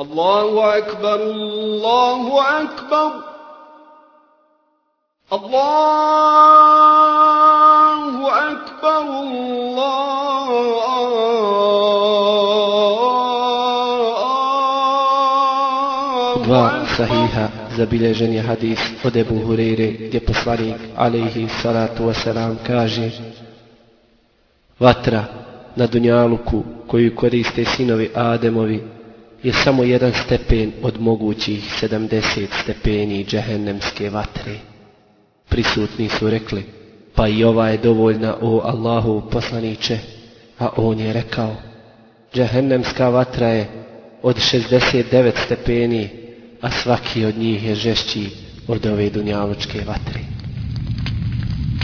الله أكبر الله أكبر الله أكبر Dva الله sahiha zabilježen je hadis od Ebu Hureyre gdje poslanik alaihi salatu wasalam kaže Vatra na Dunjaluku koju koriste sinovi Ademovi je samo jedan stepen od mogućih 70 stepeni džehennemske vatre. Prisutni su rekli, pa i ova je dovoljna o Allahu poslaniće, a on je rekao, džehennemska vatra je od 69 stepeni, a svaki od njih je žešći od ove dunjalučke vatre.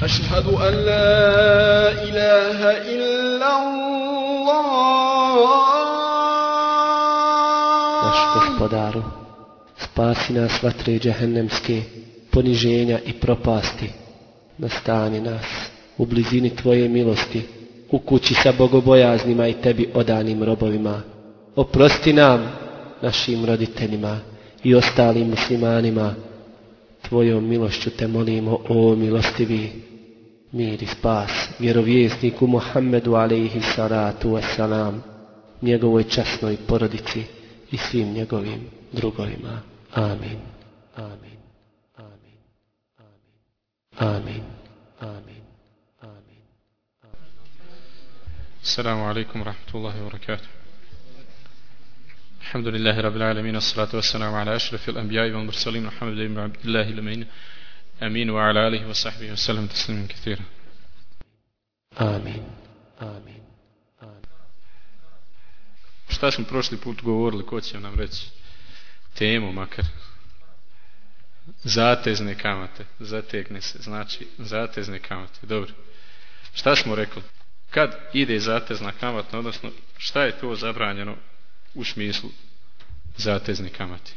أشهد أن لا إله إلا Naš الله Gospodaru, spasi nas vatre džehennemske, poniženja i propasti. Nastani nas u blizini Tvoje milosti, u kući sa bogobojaznima i Tebi odanim robovima. Oprosti nam, našim roditeljima i ostalim muslimanima. Tvojom milošću te molimo, o milostivi. Mir i spas vjerovjesniku Muhammedu alaihi salatu wasalam, njegovoj časnoj porodici i svim njegovim drugovima. Amin. Amin. Amin. Amin. Amin. Amin. السلام عليكم ورحمة الله وبركاته الحمد لله رب العالمين والصلاة والسلام على أشرف الأنبياء والمرسلين محمد بن عبد الله الأمين أمين وعلى آله وصحبه وسلم تسليما كثيرا Amin. Amin. Šta smo prošli put govorili, ko će nam reći temu makar? Zatezne kamate, zategne se, znači zatezne kamate, dobro. Šta smo rekli? Kad ide zatezna kamata, odnosno šta je to zabranjeno u smislu zatezne kamate?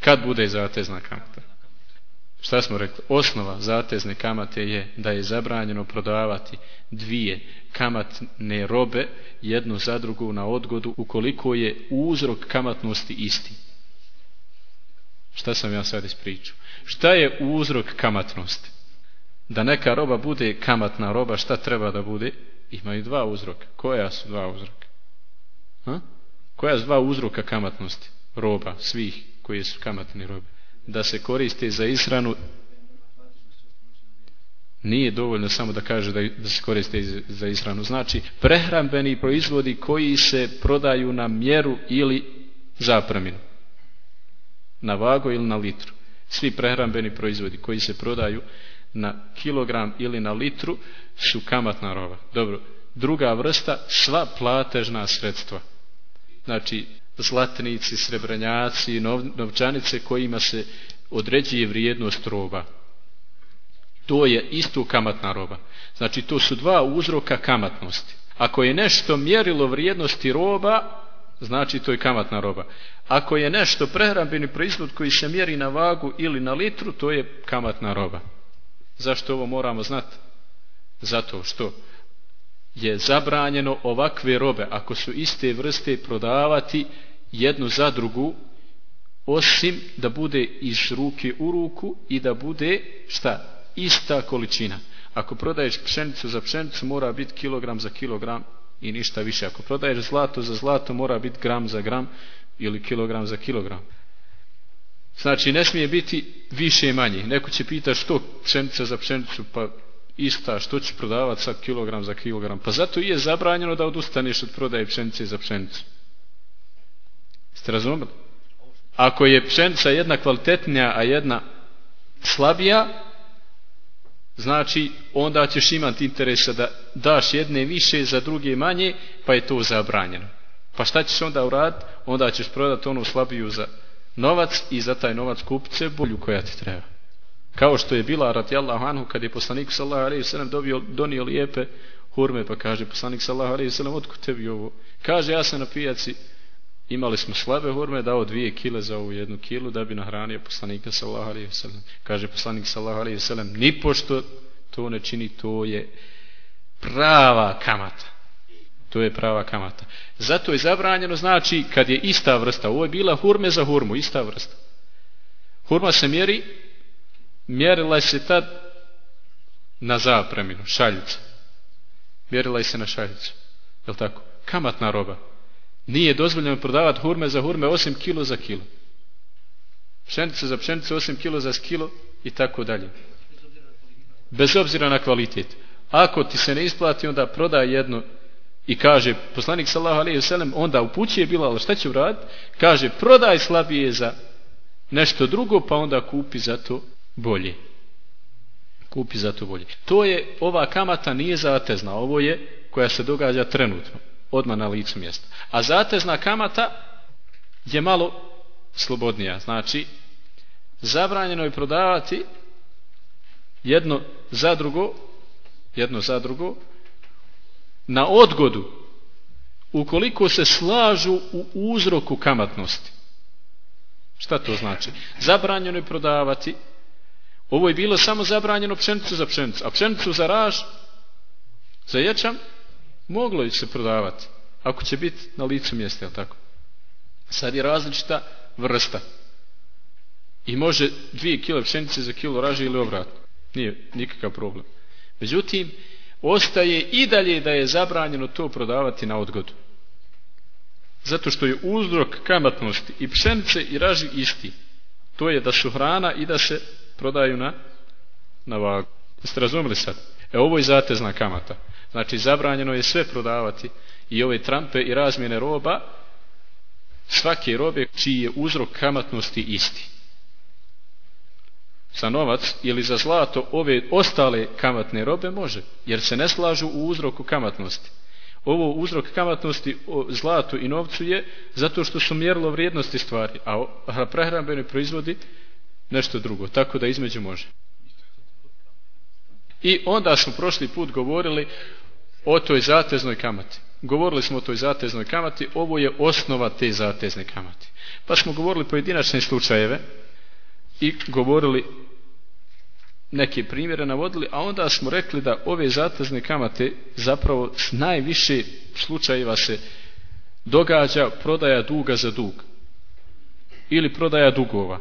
Kad bude zatezna kamata? Šta smo rekli? Osnova zatezne kamate je da je zabranjeno prodavati dvije kamatne robe jednu za drugu na odgodu ukoliko je uzrok kamatnosti isti. Šta sam ja sad ispričao? Šta je uzrok kamatnosti? Da neka roba bude kamatna roba, šta treba da bude? Imaju dva uzroka. Koja su dva uzroka? Ha? Koja su dva uzroka kamatnosti? Roba, svih koji su kamatni robe. Da se koriste za ishranu nije dovoljno samo da kaže da, da se koriste za ishranu. Znači, prehrambeni proizvodi koji se prodaju na mjeru ili zapreminu. Na vago ili na litru. Svi prehrambeni proizvodi koji se prodaju na kilogram ili na litru su kamatna roba. Dobro. Druga vrsta, sva platežna sredstva. Znači, zlatnici, srebranjaci, nov, novčanice kojima se određuje vrijednost roba. To je isto kamatna roba. Znači, to su dva uzroka kamatnosti. Ako je nešto mjerilo vrijednosti roba, znači to je kamatna roba. Ako je nešto prehrambeni proizvod koji se mjeri na vagu ili na litru, to je kamatna roba. Zašto ovo moramo znati? Zato što je zabranjeno ovakve robe, ako su iste vrste prodavati jednu za drugu, osim da bude iz ruke u ruku i da bude šta? Ista količina. Ako prodaješ pšenicu za pšenicu mora biti kilogram za kilogram i ništa više. Ako prodaješ zlato za zlato mora biti gram za gram ili kilogram za kilogram. Znači ne smije biti više i manje. Neko će pita što pšenica za pšenicu pa ista što će prodavati sad kilogram za kilogram. Pa zato i je zabranjeno da odustaneš od prodaje pšenice za pšenicu. Ste razumeli? Ako je pšenica jedna kvalitetnija, a jedna slabija, znači onda ćeš imati interesa da daš jedne više za druge manje, pa je to zabranjeno. Pa šta ćeš onda uraditi? Onda ćeš prodati onu slabiju za novac i za taj novac kupce bolju koja ti treba. Kao što je bila radijallahu anhu kad je poslanik sallallahu alejhi ve sellem dobio donio lijepe hurme pa kaže poslanik sallallahu alejhi ve sellem otkud tebi ovo? Kaže ja sam na pijaci imali smo slabe hurme dao dvije kile za ovu jednu kilu da bi nahranio poslanika sallallahu alejhi ve sellem. Kaže poslanik sallallahu alejhi ve sellem ni pošto to ne čini to je prava kamata. To je prava kamata. Zato je zabranjeno, znači, kad je ista vrsta, ovo je bila hurme za hurmu, ista vrsta. Hurma se mjeri, mjerila se tad na zapreminu, šaljica. Mjerila se na šaljicu. Je tako? Kamatna roba. Nije dozvoljeno prodavati hurme za hurme osim kilo za kilo. Pšenicu za pšenicu osim kilo za kilo i tako dalje. Bez obzira na kvalitet. Ako ti se ne isplati, onda prodaj jedno i kaže, poslanik sallahu alaihi vselem, onda upućuje bila, ali šta će uraditi? Kaže, prodaj slabije za nešto drugo, pa onda kupi za to bolje. Kupi za to bolje. To je, ova kamata nije zatezna, ovo je koja se događa trenutno, odmah na licu mjesta. A zatezna kamata je malo slobodnija. Znači, zabranjeno je prodavati jedno za drugo, jedno za drugo, na odgodu, ukoliko se slažu u uzroku kamatnosti. Šta to znači? Zabranjeno je prodavati. Ovo je bilo samo zabranjeno pšenicu za pšenicu. A pšenicu za raž, za ječam, moglo je se prodavati. Ako će biti na licu mjesta, je tako? Sad je različita vrsta. I može dvije kilo pšenice za kilo raži ili obratno. Nije nikakav problem. Međutim, ostaje i dalje da je zabranjeno to prodavati na odgodu. Zato što je uzrok kamatnosti i pšenice i raži isti. To je da su hrana i da se prodaju na, na vagu. Jeste razumeli sad? E ovo je zatezna kamata. Znači zabranjeno je sve prodavati i ove trampe i razmjene roba svake robe čiji je uzrok kamatnosti isti. Za novac ili za zlato ove ostale kamatne robe može, jer se ne slažu u uzroku kamatnosti. Ovo uzrok kamatnosti o zlatu i novcu je zato što su mjerilo vrijednosti stvari, a prehrambeni proizvodi nešto drugo, tako da između može. I onda smo prošli put govorili o toj zateznoj kamati. Govorili smo o toj zateznoj kamati, ovo je osnova te zatezne kamati. Pa smo govorili pojedinačne slučajeve i govorili neke primjere navodili, a onda smo rekli da ove zatezne kamate zapravo s najviše slučajeva se događa prodaja duga za dug ili prodaja dugova.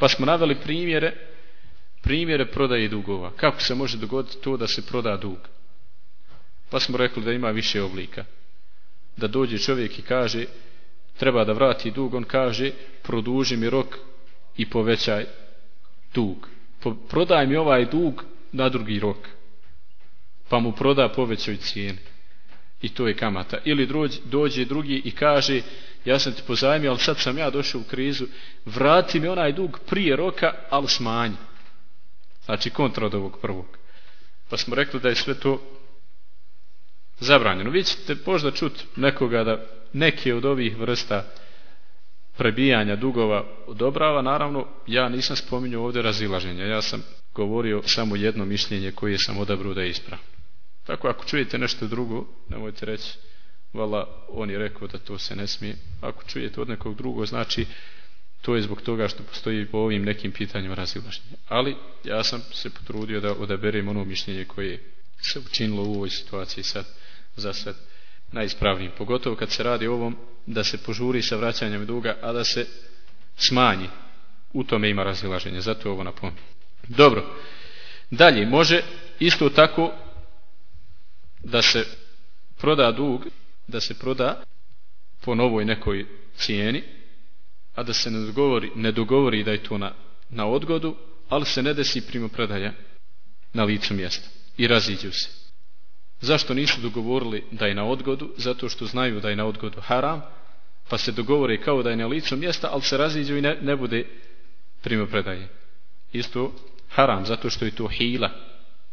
Pa smo naveli primjere primjere prodaje dugova. Kako se može dogoditi to da se proda dug? Pa smo rekli da ima više oblika. Da dođe čovjek i kaže treba da vrati dug, on kaže produži mi rok i povećaj dug. Prodaj mi ovaj dug na drugi rok. Pa mu proda povećoj cijeni. I to je kamata. Ili dođe, dođe drugi i kaže ja sam ti pozajmio, ali sad sam ja došao u krizu, vrati mi onaj dug prije roka, ali smanji. Znači kontra od ovog prvog. Pa smo rekli da je sve to zabranjeno. Vi ćete možda čut nekoga da neke od ovih vrsta prebijanja dugova odobrava, naravno ja nisam spominjao ovdje razilaženja, ja sam govorio samo jedno mišljenje koje sam odabrao da je ispravno. Tako ako čujete nešto drugo, nemojte reći, vala on je rekao da to se ne smije. Ako čujete od nekog drugog, znači to je zbog toga što postoji po ovim nekim pitanjima razilaženje. Ali ja sam se potrudio da odaberem ono mišljenje koje se učinilo u ovoj situaciji sad za sad najispravnijim. Pogotovo kad se radi o ovom da se požuri sa vraćanjem duga, a da se smanji. U tome ima razilaženje. Zato ovo napomenu. Dobro. Dalje, može isto tako da se proda dug, da se proda po novoj nekoj cijeni, a da se ne dogovori, ne dogovori da je to na, na odgodu, ali se ne desi primopredaja na licu mjesta i raziđu se. Zašto nisu dogovorili da je na odgodu? Zato što znaju da je na odgodu haram, pa se dogovore kao da je na licu mjesta, ali se raziđu i ne, ne bude primopredaje. Isto haram, zato što je to hila,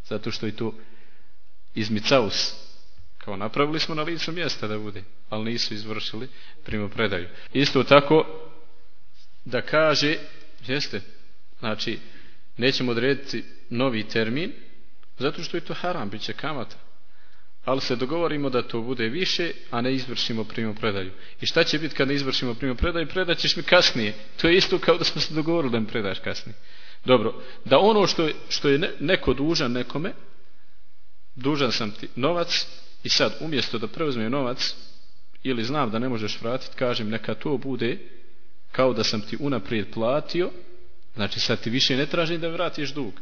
zato što je to izmicaus. Kao napravili smo na licu mjesta da bude, ali nisu izvršili primopredaju. Isto tako da kaže, jeste, znači, nećemo odrediti novi termin, zato što je to haram, bit će kamata ali se dogovorimo da to bude više, a ne izvršimo primopredaju. I šta će biti kad ne izvršimo primopredaju? Predaćeš mi kasnije. To je isto kao da smo se dogovorili da mi predaš kasnije. Dobro, da ono što je, što je neko dužan nekome, dužan sam ti novac, I sad, umjesto da preuzmem novac, ili znam da ne možeš vratiti, kažem, neka to bude kao da sam ti unaprijed platio, znači sad ti više ne tražim da vratiš dug,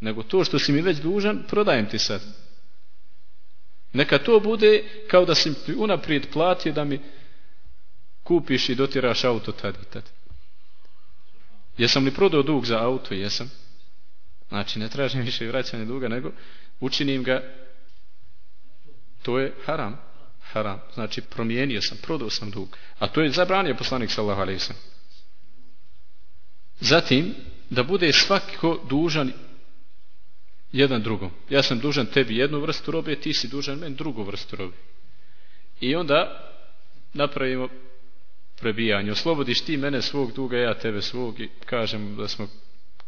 nego to što si mi već dužan, prodajem ti sad. Neka to bude kao da sam ti unaprijed platio da mi kupiš i dotiraš auto tad i tad. Jesam li prodao dug za auto? Jesam. Znači, ne tražim više vraćanje duga, nego učinim ga, to je haram. Haram. Znači, promijenio sam, prodao sam dug. A to je zabranio poslanik sallallahu alejhi ve Zatim, da bude svako dužan jedan drugom. Ja sam dužan tebi jednu vrstu robe, ti si dužan meni drugu vrstu robe. I onda napravimo prebijanje. Oslobodiš ti mene svog duga, ja tebe svog i kažem da smo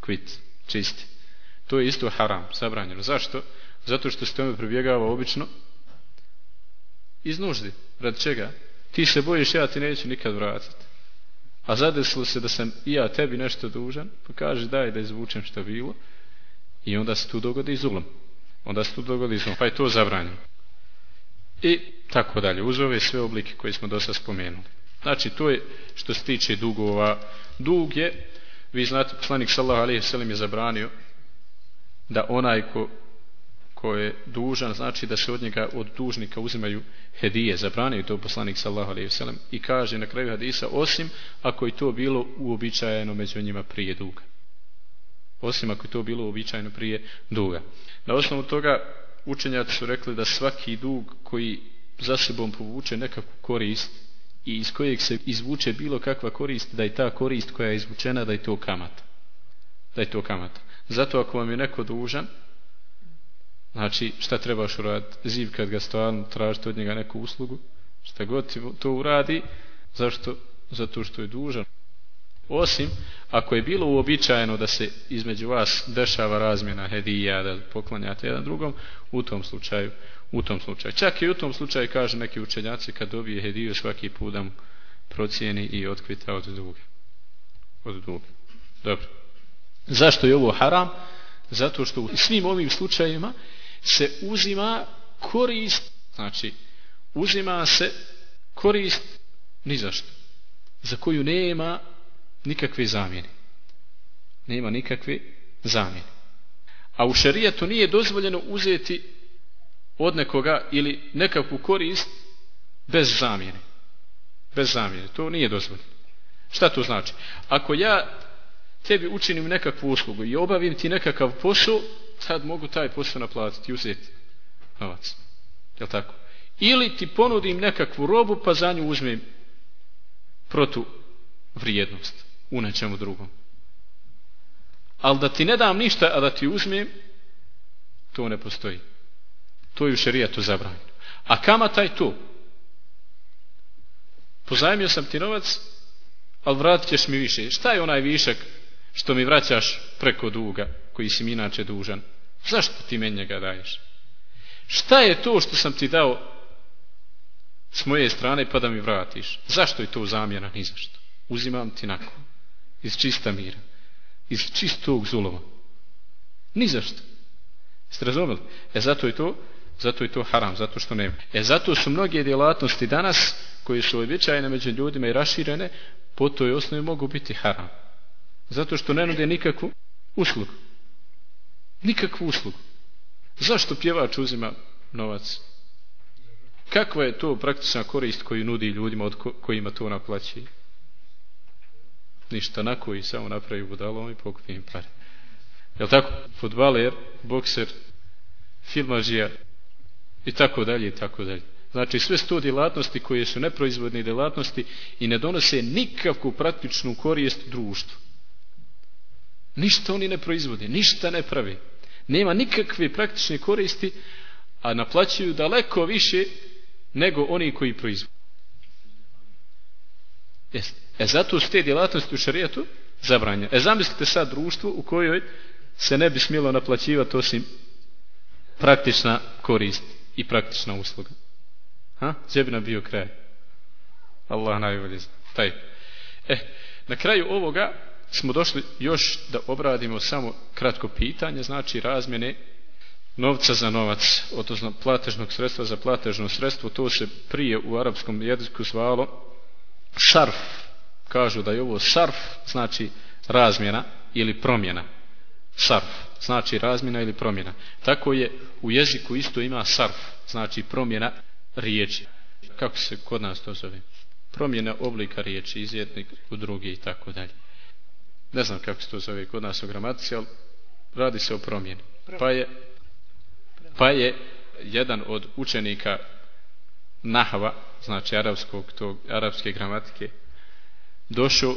kvit, čisti. To je isto haram, zabranjeno. Zašto? Zato što se tome prebjegava obično iz nuždi. Rad čega? Ti se bojiš, ja ti neću nikad vratiti. A zadesilo se da sam i ja tebi nešto dužan, pa kaže daj da izvučem što bilo i onda se tu dogodi zulom. Onda se tu dogodi zulom, pa je to zabranjeno. I tako dalje, uz ove sve oblike koje smo do sada spomenuli. Znači, to je što se tiče dugova. Dug je, vi znate, poslanik sallahu alaihi sallam je zabranio da onaj ko, ko je dužan, znači da se od njega, od dužnika uzimaju hedije. Zabranio to poslanik sallahu alaihi vselem i kaže na kraju hadisa, osim ako je to bilo uobičajeno među njima prije duga. Osim ako je to bilo uobičajeno prije duga. Na osnovu toga učenjaci su rekli da svaki dug koji za sebom povuče nekakvu korist, i iz kojeg se izvuče bilo kakva korist, da je ta korist koja je izvučena, da je to kamata. Da je to kamata. Zato ako vam je neko dužan, znači šta trebaš uraditi? Ziv kad ga stvarno tražite od njega neku uslugu, šta god ti to uradi, zašto? Zato što je dužan. Osim, ako je bilo uobičajeno da se između vas dešava razmjena hedija, da poklanjate jedan drugom, u tom slučaju u tom slučaju. Čak i u tom slučaju kaže neki učenjaci kad dobije hediju svaki put da procijeni i otkvita od duga. Od duga. Dobro. Zašto je ovo haram? Zato što u svim ovim slučajima se uzima korist, znači uzima se korist ni zašto, za koju nema nikakve zamjene. Nema nikakve zamjene. A u šarijetu nije dozvoljeno uzeti od nekoga ili nekakvu korist bez zamjene. Bez zamjene. To nije dozvoljeno. Šta to znači? Ako ja tebi učinim nekakvu uslugu i obavim ti nekakav posao, sad mogu taj posao naplatiti i uzeti novac. Je tako? Ili ti ponudim nekakvu robu pa za nju uzmem protu vrijednost u nečemu drugom. Ali da ti ne dam ništa, a da ti uzmem, to ne postoji. To je u šerijatu zabranjeno. A kamata je to. Pozajmio sam ti novac, ali vratit ćeš mi više. Šta je onaj višak što mi vraćaš preko duga, koji si mi inače dužan? Zašto ti meni njega daješ? Šta je to što sam ti dao s moje strane pa da mi vratiš? Zašto je to zamjena? Ni zašto. Uzimam ti nakon. Iz čista mira. Iz čistog zulova. Ni zašto. Jeste razumeli? E zato je to zato je to haram, zato što nema. E zato su mnoge djelatnosti danas, koje su uobičajene među ljudima i raširene, po toj osnovi mogu biti haram. Zato što ne nude nikakvu uslugu. Nikakvu uslugu. Zašto pjevač uzima novac? Kakva je to praktična korist koju nudi ljudima od ko kojima to naplaći? Ništa, na koji samo napravi budalom i pokupi im pare. Je tako? Futbaler, bokser, filmažija, i tako dalje i tako dalje. Znači sve sto djelatnosti koje su neproizvodne djelatnosti i ne donose nikakvu praktičnu korist društvu. Ništa oni ne proizvode, ništa ne pravi. Nema nikakve praktične koristi, a naplaćuju daleko više nego oni koji proizvode. E zato su te djelatnosti u šarijetu zabranje. E zamislite sad društvo u kojoj se ne bi smjelo naplaćivati osim praktična korist i praktična usluga. Ha? Gdje bi nam bio kraj? Allah najbolje zna. Taj. E, na kraju ovoga smo došli još da obradimo samo kratko pitanje, znači razmjene novca za novac, odnosno platežnog sredstva za platežno sredstvo, to se prije u arapskom jeziku zvalo sarf. Kažu da je ovo sarf, znači razmjena ili promjena. Sarf, znači razmjena ili promjena. Tako je u jeziku isto ima sarf, znači promjena riječi. Kako se kod nas to zove? Promjena oblika riječi iz jednog u drugi i tako dalje. Ne znam kako se to zove kod nas u gramatici, ali radi se o promjeni. Pa je Pa je jedan od učenika Nahava, znači arapskog, tog, arapske gramatike, došao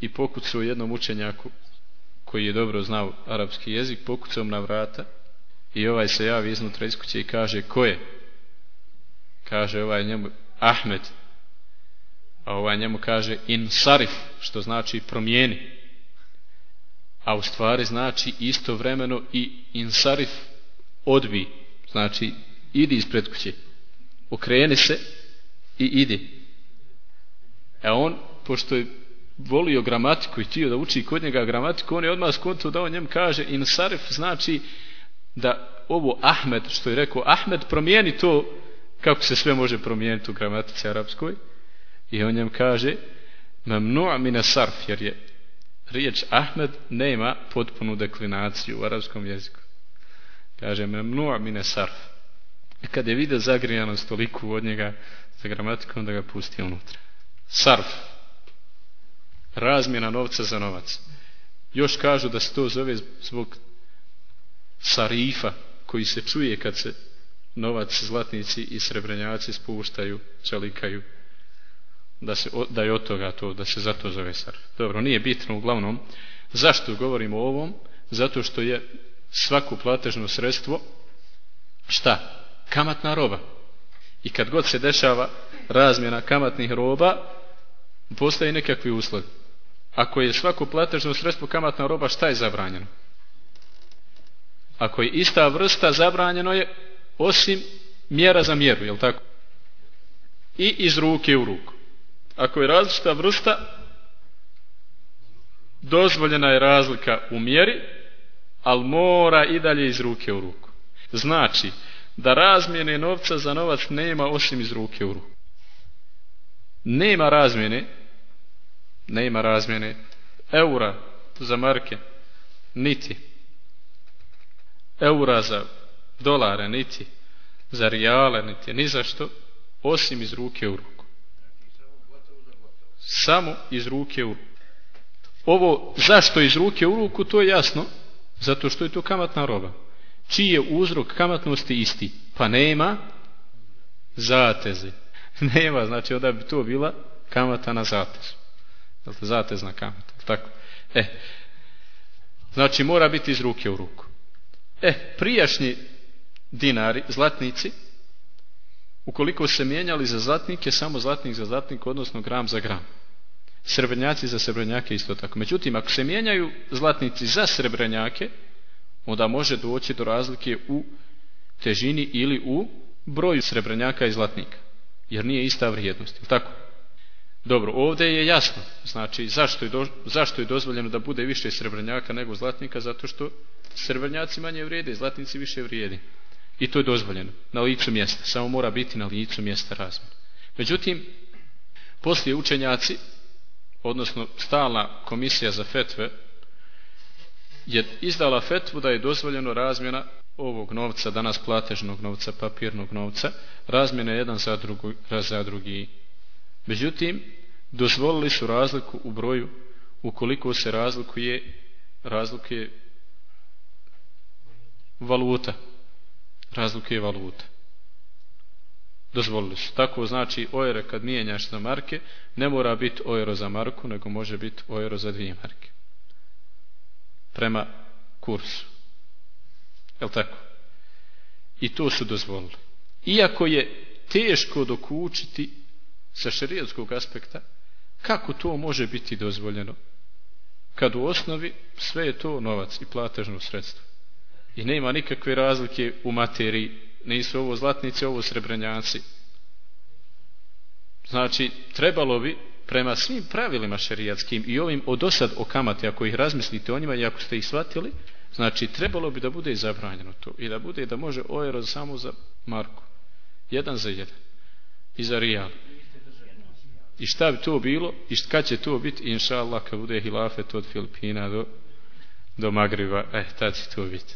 i pokucao jednom učenjaku koji je dobro znao arapski jezik, pokucao na vrata i ovaj se javi iznutra iz kuće i kaže ko je? Kaže ovaj njemu Ahmed, a ovaj njemu kaže insarif, što znači promijeni. A u stvari znači istovremeno i insarif, odbi, znači idi ispred kuće, okreni se i idi. E on, pošto je volio gramatiku i tio da uči kod njega gramatiku, on je odmah skontao da on njem kaže insarif znači da ovo Ahmed, što je rekao Ahmed, promijeni to kako se sve može promijeniti u gramatici arapskoj. I on njem kaže mamnu' mine sarf, jer je riječ Ahmed nema potpunu deklinaciju u arapskom jeziku. Kaže memnu'a mine sarf. I kad je vidio zagrijanost toliku od njega za gramatikom da ga pusti unutra. Sarf. Razmjena novca za novac. Još kažu da se to zove zbog sarifa koji se čuje kad se novac zlatnici i srebrenjaci spuštaju, čelikaju da, se, da je od toga to, da se zato zove sarf. Dobro, nije bitno uglavnom. Zašto govorimo o ovom? Zato što je svako platežno sredstvo šta? Kamatna roba. I kad god se dešava razmjena kamatnih roba, postoje nekakvi uslov. Ako je svako platežno sredstvo kamatna roba, šta je zabranjeno? Ako je ista vrsta, zabranjeno je osim mjera za mjeru, je tako? I iz ruke u ruku. Ako je različita vrsta, dozvoljena je razlika u mjeri, ali mora i dalje iz ruke u ruku. Znači, da razmjene novca za novac nema osim iz ruke u ruku. Nema razmjene, nema razmjene eura za marke, niti eura za dolare, niti za rijale, niti ni za što, osim iz ruke u ruku. Samo iz ruke u ruku. Ovo zašto iz ruke u ruku, to je jasno, Zato što je to kamatna roba. Čiji je uzrok kamatnosti isti? Pa nema zateze. Nema, znači onda bi to bila kamata na zatez. Dakle, zatezna kamata. Tako. E, znači mora biti iz ruke u ruku. E, prijašnji dinari, zlatnici, ukoliko se mijenjali za zlatnike, samo zlatnik za zlatnik, odnosno gram za gram srebrnjaci za srebrnjake isto tako. Međutim, ako se mijenjaju zlatnici za srebrnjake, onda može doći do razlike u težini ili u broju srebrnjaka i zlatnika. Jer nije ista vrijednost. Tako? Dobro, ovdje je jasno. Znači, zašto je, do, zašto je dozvoljeno da bude više srebrnjaka nego zlatnika? Zato što srebrnjaci manje vrijede, zlatnici više vrijedi. I to je dozvoljeno. Na licu mjesta. Samo mora biti na licu mjesta razmjena. Međutim, poslije učenjaci odnosno stalna komisija za fetve je izdala fetvu da je dozvoljeno razmjena ovog novca, danas platežnog novca, papirnog novca, razmjena jedan za, drugi, za drugi. Međutim, dozvolili su razliku u broju ukoliko se razlikuje razlikuje valuta razlike valute. dozvolili su. Tako znači ojere kad mijenjaš za marke, ne mora biti ojero za marku, nego može biti ojero za dvije marke. Prema kursu. Je tako? I to su dozvolili. Iako je teško dokučiti sa šarijetskog aspekta, kako to može biti dozvoljeno? Kad u osnovi sve je to novac i platežno sredstvo. I nema nikakve razlike u materiji nisu ovo zlatnici, ovo srebrenjaci. Znači, trebalo bi prema svim pravilima šerijatskim i ovim od osad o kamati, ako ih razmislite o njima i ako ste ih shvatili, Znači, trebalo bi da bude zabranjeno to i da bude da može euro samo za marku. Jedan za jedan. I za rijal. I šta bi to bilo? I kad će to biti? Inša Allah, kad bude hilafet od Filipina do, do Magriba, eh, tad će to biti.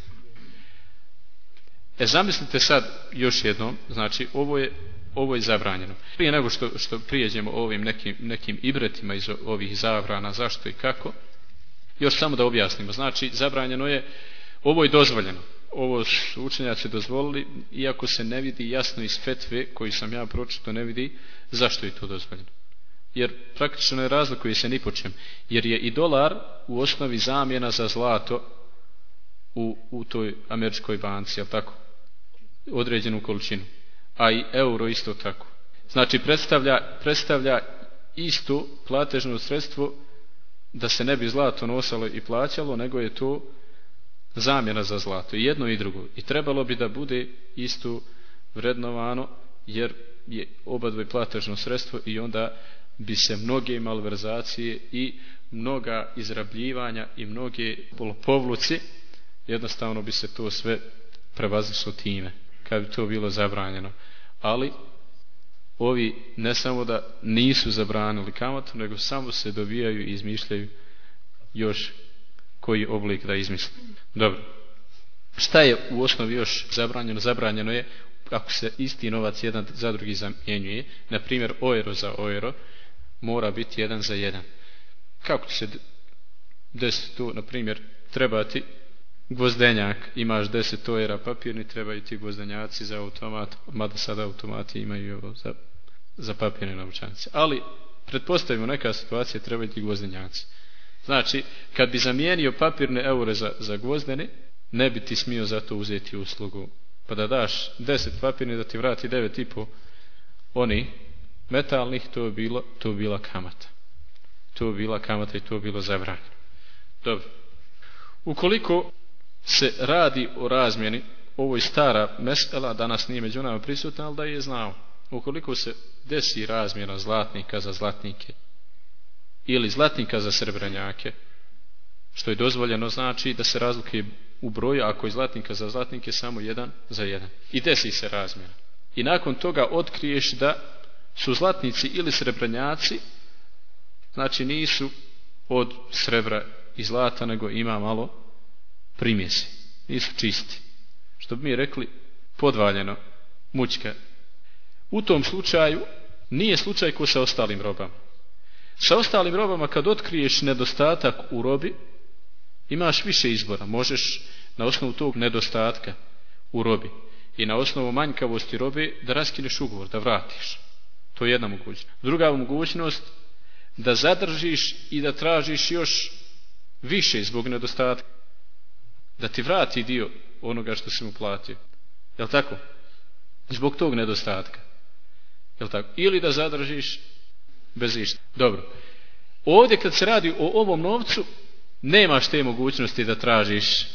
E, zamislite sad još jednom, znači, ovo je, ovo je zabranjeno. Prije nego što, što prijeđemo ovim nekim, nekim ibretima iz ovih zabrana, zašto i kako, još samo da objasnimo. Znači, zabranjeno je, ovo je dozvoljeno. Ovo su učenjaci dozvolili, iako se ne vidi jasno iz fetve, koji sam ja pročito, ne vidi zašto je to dozvoljeno. Jer praktično ne razlikuje se ni po čem. Jer je i dolar u osnovi zamjena za zlato u, u toj američkoj banci, jel tako? Određenu količinu. A i euro isto tako. Znači, predstavlja, predstavlja isto platežno sredstvo da se ne bi zlato nosalo i plaćalo, nego je to zamjena za zlato. I jedno i drugo. I trebalo bi da bude isto vrednovano, jer je oba dvoje platežno sredstvo i onda bi se mnoge malverzacije i mnoga izrabljivanja i mnoge polopovluci jednostavno bi se to sve prevazišlo time kad bi to bilo zabranjeno ali ovi ne samo da nisu zabranili kamatu, nego samo se dobijaju i izmišljaju još koji oblik da izmisli. Dobro. Šta je u osnovi još zabranjeno? Zabranjeno je ako se isti novac jedan za drugi zamjenjuje, na primjer euro za euro, mora biti jedan za jedan. Kako će se desiti tu, na primjer, trebati gvozdenjak, imaš 10 tojera papirni, trebaju ti gvozdenjaci za automat, mada sada automati imaju ovo za za papirne novčanice. Ali, pretpostavimo neka situacija, trebaju ti gvozdenjaci. Znači, kad bi zamijenio papirne eure za, za gvozdene, ne bi ti smio za to uzeti uslugu. Pa da daš 10 papirne da ti vrati 9,5 oni metalnih, to je, bilo, to je bila kamata. To je bila kamata i to je bilo zabranjeno. Dobro. Ukoliko se radi o razmjeni, ovo je stara mesela, danas nije među nama prisutna, ali da je znao ukoliko se desi razmjena zlatnika za zlatnike ili zlatnika za srebranjake, što je dozvoljeno znači da se razlike u broju, ako je zlatnika za zlatnike samo jedan za jedan. I desi se razmjena. I nakon toga otkriješ da su zlatnici ili srebranjaci, znači nisu od srebra i zlata, nego ima malo primjesi. Nisu čisti. Što bi mi rekli, podvaljeno, mućka u tom slučaju nije slučaj ko sa ostalim robama. Sa ostalim robama kad otkriješ nedostatak u robi, imaš više izbora. Možeš na osnovu tog nedostatka u robi i na osnovu manjkavosti robe da raskineš ugovor, da vratiš. To je jedna mogućnost. Druga mogućnost da zadržiš i da tražiš još više zbog nedostatka. Da ti vrati dio onoga što si mu platio. Je tako? Zbog tog nedostatka. Jel tako? Ili da zadržiš bez išta. Dobro. Ovdje kad se radi o ovom novcu, nemaš te mogućnosti da tražiš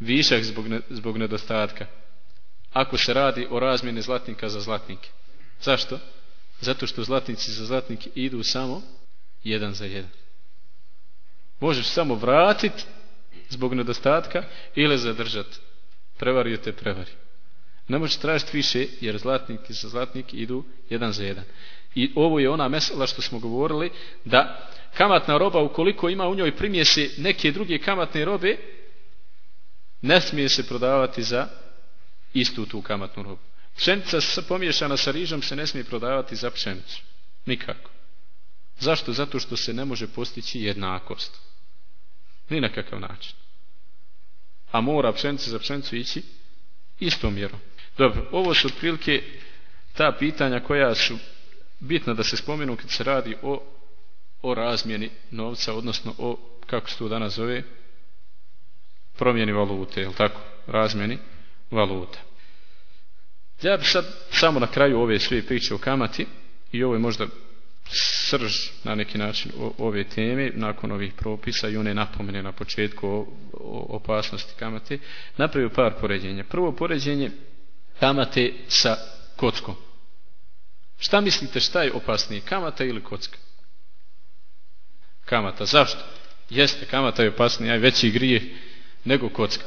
višak zbog, ne, zbog nedostatka. Ako se radi o razmjeni zlatnika za zlatnike. Zašto? Zato što zlatnici za zlatnike idu samo jedan za jedan. Možeš samo vratiti zbog nedostatka ili zadržati. Prevario te prevari. Ne možeš tražiti više, jer zlatnik i zlatnik idu jedan za jedan. I ovo je ona mesela što smo govorili, da kamatna roba, ukoliko ima u njoj primjese neke druge kamatne robe, ne smije se prodavati za istu tu kamatnu robu. Pšenica pomiješana sa rižom se ne smije prodavati za pšenicu. Nikako. Zašto? Zato što se ne može postići jednakost. Ni na kakav način. A mora pšenica za pšenicu ići istom mjerom. Dobro, ovo su otprilike ta pitanja koja su bitna da se spomenu kad se radi o, o razmjeni novca, odnosno o, kako se to danas zove, promjeni valute, je tako? Razmjeni valuta. Ja bi sad samo na kraju ove sve priče o kamati i ovo je možda srž na neki način ove teme nakon ovih propisa i one napomene na početku o, o opasnosti kamate napravio par poređenja. Prvo poređenje kamate sa kockom. Šta mislite šta je opasnije, kamata ili kocka? Kamata. Zašto? Jeste, kamata je opasnija, i veći grije nego kocka.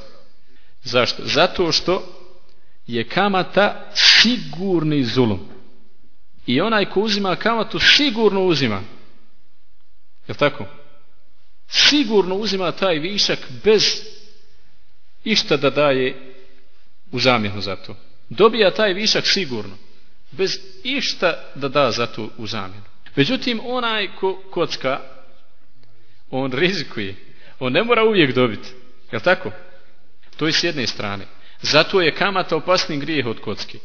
Zašto? Zato što je kamata sigurni zulum. I onaj ko uzima kamatu sigurno uzima. Je tako? Sigurno uzima taj višak bez išta da daje u zamjenu za to. Dobija taj višak sigurno. Bez išta da da za to u zamjenu. Međutim, onaj ko kocka, on rizikuje. On ne mora uvijek dobiti. Je tako? To je s jedne strane. Zato je kamata opasni grijeh od kocki.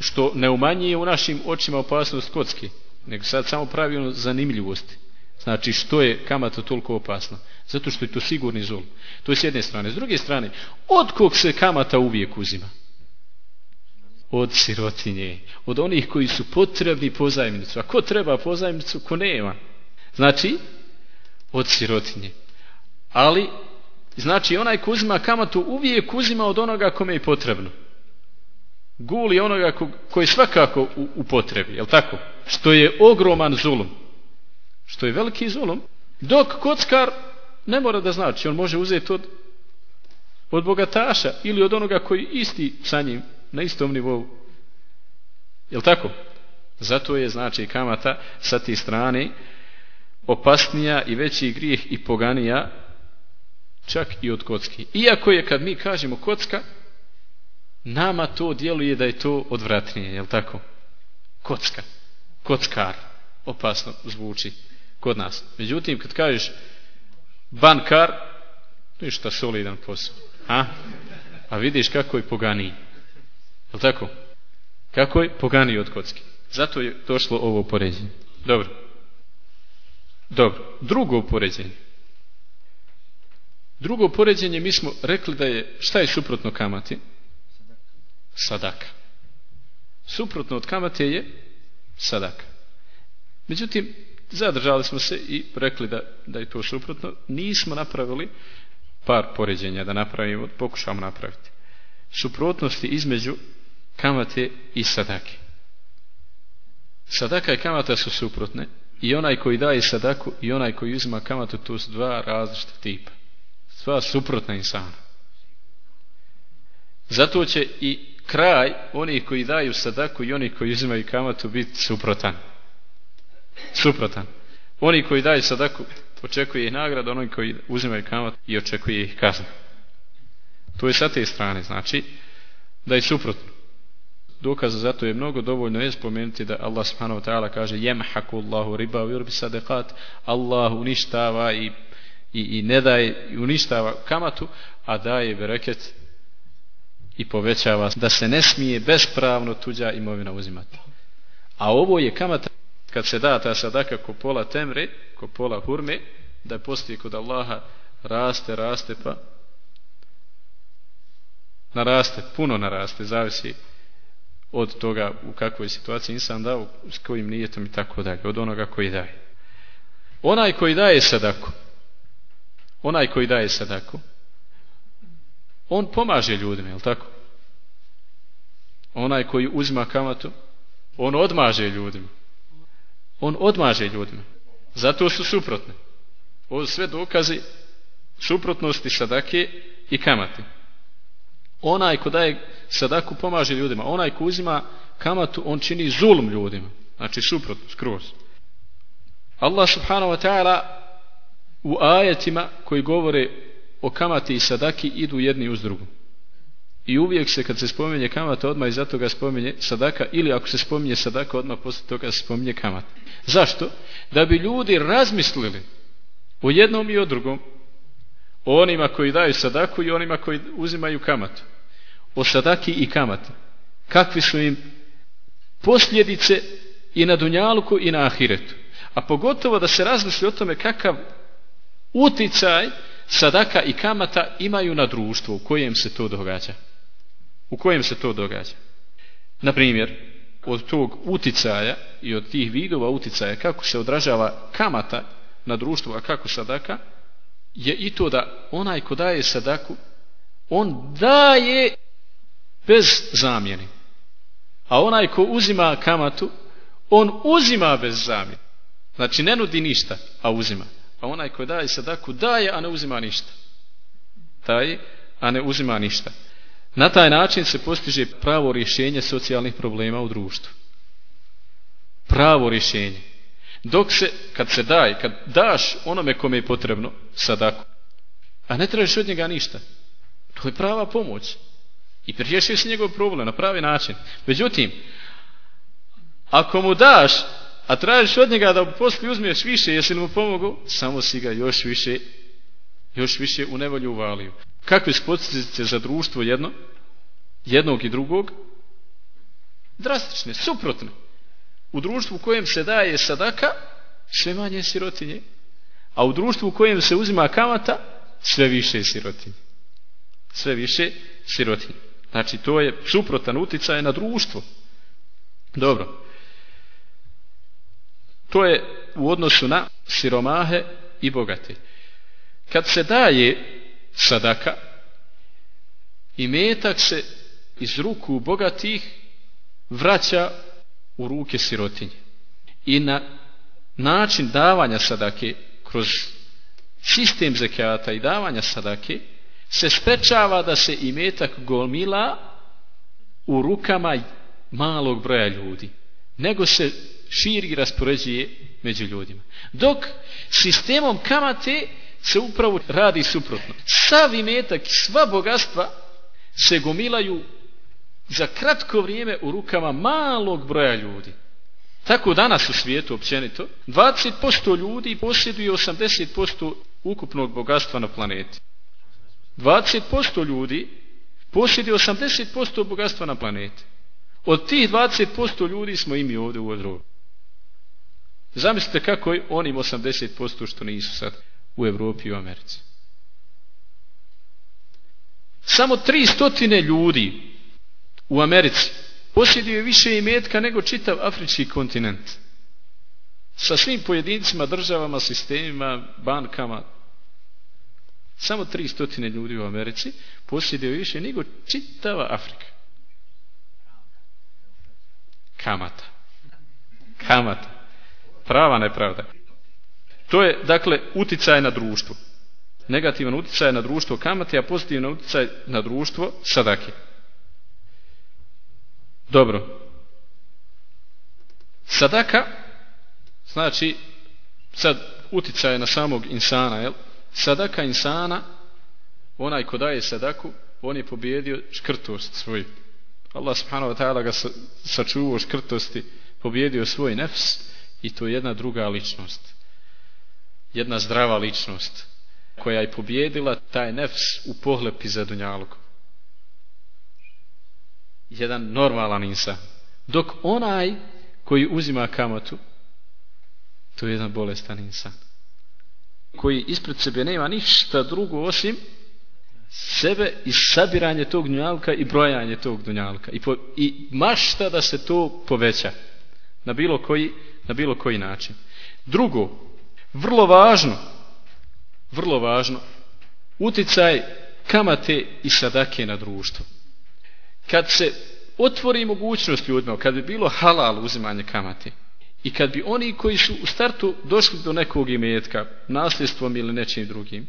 Što ne umanjuje u našim očima opasnost kocke, nego sad samo pravi ono zanimljivosti. Znači što je kamata toliko opasna? Zato što je to sigurni zul. To je s jedne strane. S druge strane, od kog se kamata uvijek uzima? Od sirotinje. Od onih koji su potrebni pozajemnicu. A ko treba pozajemnicu? Ko nema? Znači, od sirotinje. Ali, znači onaj ko uzima kamatu uvijek uzima od onoga kome je potrebno. Guli onoga ko, koji svakako u, u potrebi. Je tako? Što je ogroman zulum što je veliki zulum, dok kockar ne mora da znači, on može uzeti od, od bogataša ili od onoga koji isti sa njim na istom nivou. Je tako? Zato je znači kamata sa ti strane opasnija i veći grijeh i poganija čak i od kocki. Iako je kad mi kažemo kocka, nama to djeluje da je to odvratnije, je tako? Kocka, kockar, opasno zvuči kod nas. Međutim, kad kažeš bankar, ništa solidan posao. A? A vidiš kako je poganiji. Je tako? Kako je poganiji od kocki. Zato je došlo ovo poređenje. Dobro. Dobro. Drugo poređenje. Drugo poređenje mi smo rekli da je, šta je suprotno kamati? Sadaka. Suprotno od kamate je sadaka. Međutim, zadržali smo se i rekli da, da je to suprotno. Nismo napravili par poređenja da napravimo, pokušamo napraviti. Suprotnosti između kamate i sadake. Sadaka i kamata su suprotne i onaj koji daje sadaku i onaj koji uzima kamatu to su dva različita tipa. Sva suprotna insana. Zato će i kraj onih koji daju sadaku i onih koji uzimaju kamatu biti suprotan suprotan. Oni koji daju sadaku očekuje ih nagrada, oni koji uzimaju kamat i očekuje ih kazna. To je sa te strane, znači da je suprotno. Dokaza za to je mnogo, dovoljno je spomenuti da Allah subhanahu wa ta'ala kaže jemhaku Allahu riba u jurbi sadekat, Allah uništava i, i, i ne daje, i uništava kamatu, a daje bereket i povećava da se ne smije bespravno tuđa imovina uzimati. A ovo je kamata kad se da ta sadaka ko pola temre, ko pola hurme, da postoji kod Allaha raste, raste pa naraste, puno naraste, zavisi od toga u kakvoj situaciji insan dao, s kojim nijetom i tako dalje, od onoga koji daje. Onaj koji daje sadaku, onaj koji daje sadaku, on pomaže ljudima, je tako? Onaj koji uzima kamatu, on odmaže ljudima on odmaže ljudima. Zato su suprotne. Ovo sve dokazi suprotnosti sadake i kamate. Onaj ko daje sadaku pomaže ljudima. Onaj ko uzima kamatu, on čini zulm ljudima. Znači suprotno, skroz. Allah subhanahu wa ta'ala u ajetima koji govore o kamati i sadaki idu jedni uz drugu. I uvijek se kad se spominje kamata odmah iza toga spominje sadaka ili ako se spominje sadaka odmah poslije toga se spominje kamata. Zašto? Da bi ljudi razmislili o jednom i o drugom o onima koji daju sadaku i onima koji uzimaju kamatu. O sadaki i kamati. Kakvi su im posljedice i na Dunjaluku i na Ahiretu. A pogotovo da se razmisli o tome kakav uticaj sadaka i kamata imaju na društvo u kojem se to događa u kojem se to događa. Na primjer, od tog uticaja i od tih vidova uticaja kako se odražava kamata na društvo, a kako sadaka, je i to da onaj ko daje sadaku, on daje bez zamjene. A onaj ko uzima kamatu, on uzima bez zamjene. Znači ne nudi ništa, a uzima. A onaj ko daje sadaku, daje, a ne uzima ništa. taj, a ne uzima ništa. Na taj način se postiže pravo rješenje socijalnih problema u društvu. Pravo rješenje. Dok se, kad se daj, kad daš onome kome je potrebno sadaku, a ne tražiš od njega ništa, to je prava pomoć. I priješio se njegov problem na pravi način. Međutim, ako mu daš, a tražiš od njega da poslije uzmeš više, jesi li mu pomogu, samo si ga još više, još više u nevolju uvalio. Kakve spostice za društvo jedno, jednog i drugog? Drastične, suprotne. U društvu u kojem se daje sadaka, sve manje sirotinje, a u društvu u kojem se uzima kamata, sve više sirotinje. Sve više sirotinje. Znači, to je suprotan uticaj na društvo. Dobro. To je u odnosu na siromahe i bogate. Kad se daje sadaka, i metak se iz ruku bogatih vraća u ruke sirotinje. I na način davanja sadake kroz sistem zekata i davanja sadake se sprečava da se imetak gomila u rukama malog broja ljudi, nego se širi i raspoređuje među ljudima. Dok sistemom kamate se upravo radi suprotno. Sav imetak sva bogatstva se gomilaju za kratko vrijeme u rukama malog broja ljudi. Tako danas u svijetu općenito, 20% ljudi posjeduje 80% ukupnog bogatstva na planeti. 20% ljudi posjeduje 80% bogatstva na planeti. Od tih 20% ljudi smo i mi ovdje u Evropi. Zamislite kako je onim 80% što nisu sad u Evropi i u Americi. Samo 300 ljudi u Americi posjeduje više imetka nego čitav afrički kontinent. Sa svim pojedincima, državama, sistemima, bankama. Samo 300 ljudi u Americi posjeduje više nego čitava Afrika. Kamata. Kamata. Prava nepravda. To je, dakle, uticaj na društvo. Negativan uticaj na društvo kamate, a pozitivan uticaj na društvo sadake. Dobro. Sadaka, znači, sad uticaj na samog insana, jel? Sadaka insana, onaj ko daje sadaku, on je pobjedio škrtost svoj. Allah subhanahu wa ta'ala ga sačuvao škrtosti, pobjedio svoj nefs i to je jedna druga ličnost. Jedna zdrava ličnost koja je pobjedila taj nefs u pohlepi za dunjalog jedan normalan insan. Dok onaj koji uzima kamatu, to je jedan bolestan insan. Koji ispred sebe nema ništa drugo osim sebe i sabiranje tog dunjalka i brojanje tog dunjalka. I, po, I mašta da se to poveća. Na bilo koji, na bilo koji način. Drugo, vrlo važno, vrlo važno, uticaj kamate i sadake na društvo kad se otvori mogućnost ljudima, kad bi bilo halal uzimanje kamate i kad bi oni koji su u startu došli do nekog imetka, nasljedstvom ili nečim drugim,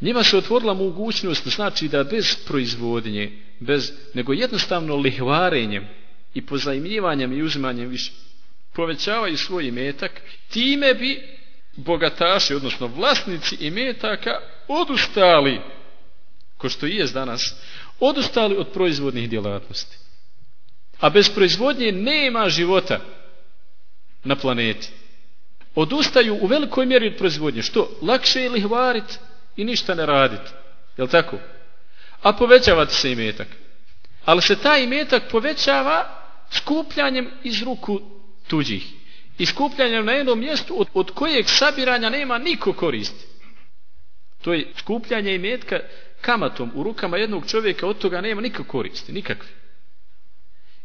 njima se otvorila mogućnost, znači da bez proizvodnje, bez, nego jednostavno lihvarenjem i pozajmljivanjem i uzimanjem više, povećavaju svoj imetak, time bi bogataši, odnosno vlasnici imetaka, odustali, ko što i je danas, odustali od proizvodnih djelatnosti. A bez proizvodnje nema života na planeti. Odustaju u velikoj mjeri od proizvodnje. Što? Lakše je lihvarit i ništa ne radit. Je tako? A povećavati se imetak. Ali se taj imetak povećava skupljanjem iz ruku tuđih. I skupljanjem na jednom mjestu od, od kojeg sabiranja nema niko koristi. To je skupljanje imetka kamatom u rukama jednog čovjeka od toga nema nikak koristi, nikakve.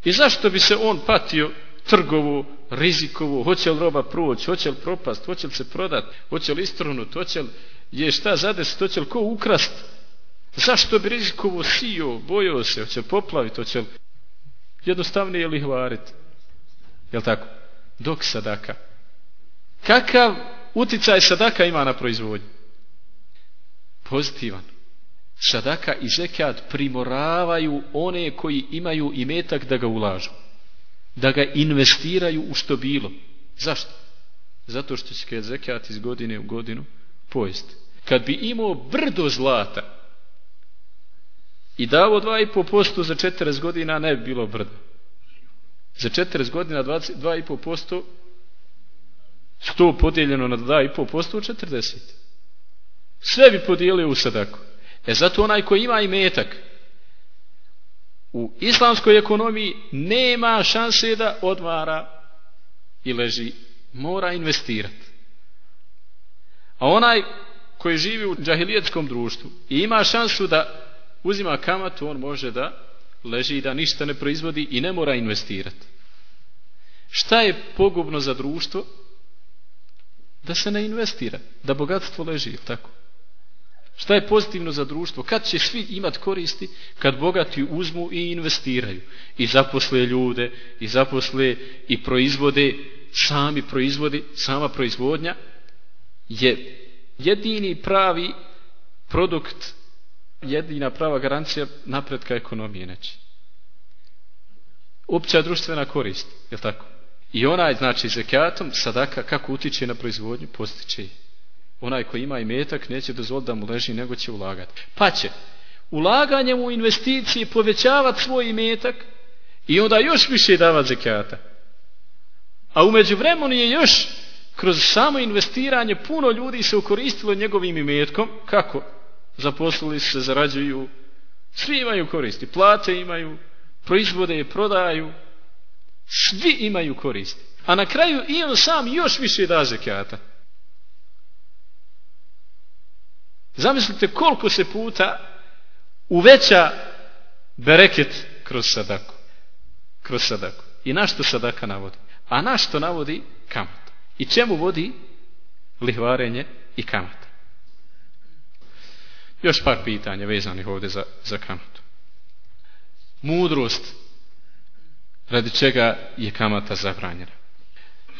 I zašto bi se on patio trgovu, rizikovu, hoće li roba proći, hoće li propast, hoće li se prodat, hoće li istrunut, hoće li je šta zadesit, hoće li ko ukrast, zašto bi rizikovo sio, bojao se, hoće li poplaviti, hoće li jednostavnije lihvariti. Jel tako? Dok sadaka. Kakav uticaj sadaka ima na proizvodnju? pozitivan. Sadaka i zekat primoravaju one koji imaju imetak da ga ulažu. Da ga investiraju u što bilo. Zašto? Zato što će kad zekat iz godine u godinu pojesti. Kad bi imao brdo zlata i davo 2,5% za 40 godina ne bi bilo brdo. Za 40 godina 2,5% 100 podijeljeno na 2,5% u 40. Sve bi podijelio u sadaku. E zato onaj koji ima i metak u islamskoj ekonomiji nema šanse da odmara i leži. Mora investirati. A onaj koji živi u džahilijetskom društvu i ima šansu da uzima kamatu, on može da leži i da ništa ne proizvodi i ne mora investirati. Šta je pogubno za društvo? Da se ne investira, da bogatstvo leži, tako? Šta je pozitivno za društvo? Kad će svi imati koristi? Kad bogati uzmu i investiraju. I zaposle ljude, i zaposle i proizvode, sami proizvodi, sama proizvodnja je jedini pravi produkt, jedina prava garancija napretka ekonomije neći. Opća društvena korist, je tako? I onaj, znači, zekatom, sadaka, kako utiče na proizvodnju, postiče je onaj koji ima imetak neće dozvoliti da mu leži nego će ulagati. Pa će ulaganjem u investicije povećavati svoj imetak i onda još više davati zekata. A umeđu vremenu je još kroz samo investiranje puno ljudi se ukoristilo njegovim imetkom. Kako? Zaposlili se, zarađuju. Svi imaju koristi. Plate imaju, proizvode je prodaju. Svi imaju koristi. A na kraju i on sam još više da zekijata. Zamislite koliko se puta uveća bereket kroz sadaku. Kroz sadaku. I na što sadaka navodi? A na što navodi kamat? I čemu vodi lihvarenje i kamat? Još par pitanja vezanih ovdje za, za kamatu. Mudrost radi čega je kamata zabranjena.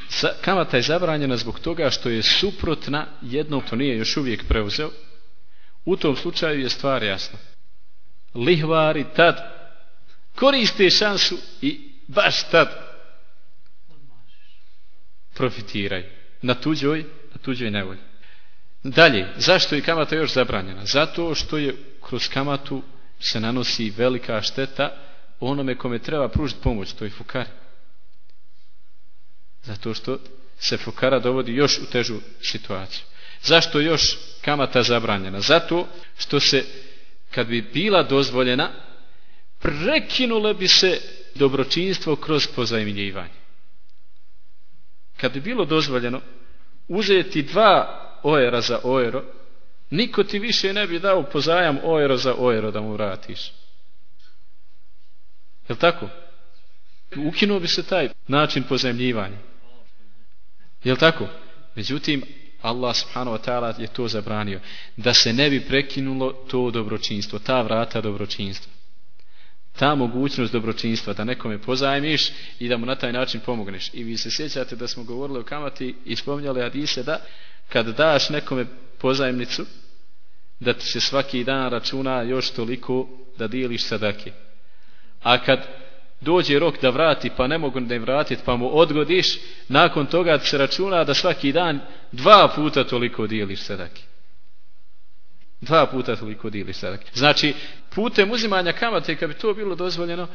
Sa, Kamata je zabranjena zbog toga što je suprotna jednom, to nije još uvijek preuzeo, U tom slučaju je stvar jasna. Lihvari tad koriste šansu i baš tad profitiraju. Na tuđoj, na tuđoj nevolji. Dalje, zašto je kamata još zabranjena? Zato što je kroz kamatu se nanosi velika šteta onome kome treba pružiti pomoć, to je fukar. Zato što se fukara dovodi još u težu situaciju. Zašto još kamata zabranjena? Zato što se, kad bi bila dozvoljena, prekinulo bi se dobročinstvo kroz pozajmljivanje. Kad bi bilo dozvoljeno uzeti dva ojera za ojero, niko ti više ne bi dao pozajam ojero za ojero da mu vratiš. Je li tako? Ukinuo bi se taj način pozajmljivanja. Je li tako? Međutim, Allah subhanahu wa ta'ala je to zabranio. Da se ne bi prekinulo to dobročinstvo, ta vrata dobročinstva. Ta mogućnost dobročinstva, da nekome pozajmiš i da mu na taj način pomogneš. I vi se sjećate da smo govorili o kamati i spominjali Adise da kad daš nekome pozajemnicu da ti se svaki dan računa još toliko da dijeliš sadake. A kad dođe rok da vrati pa ne mogu da im vratiti pa mu odgodiš nakon toga se računa da svaki dan dva puta toliko dijeliš sadake. Dva puta toliko dijeliš sadake. Znači putem uzimanja kamate kad bi to bilo dozvoljeno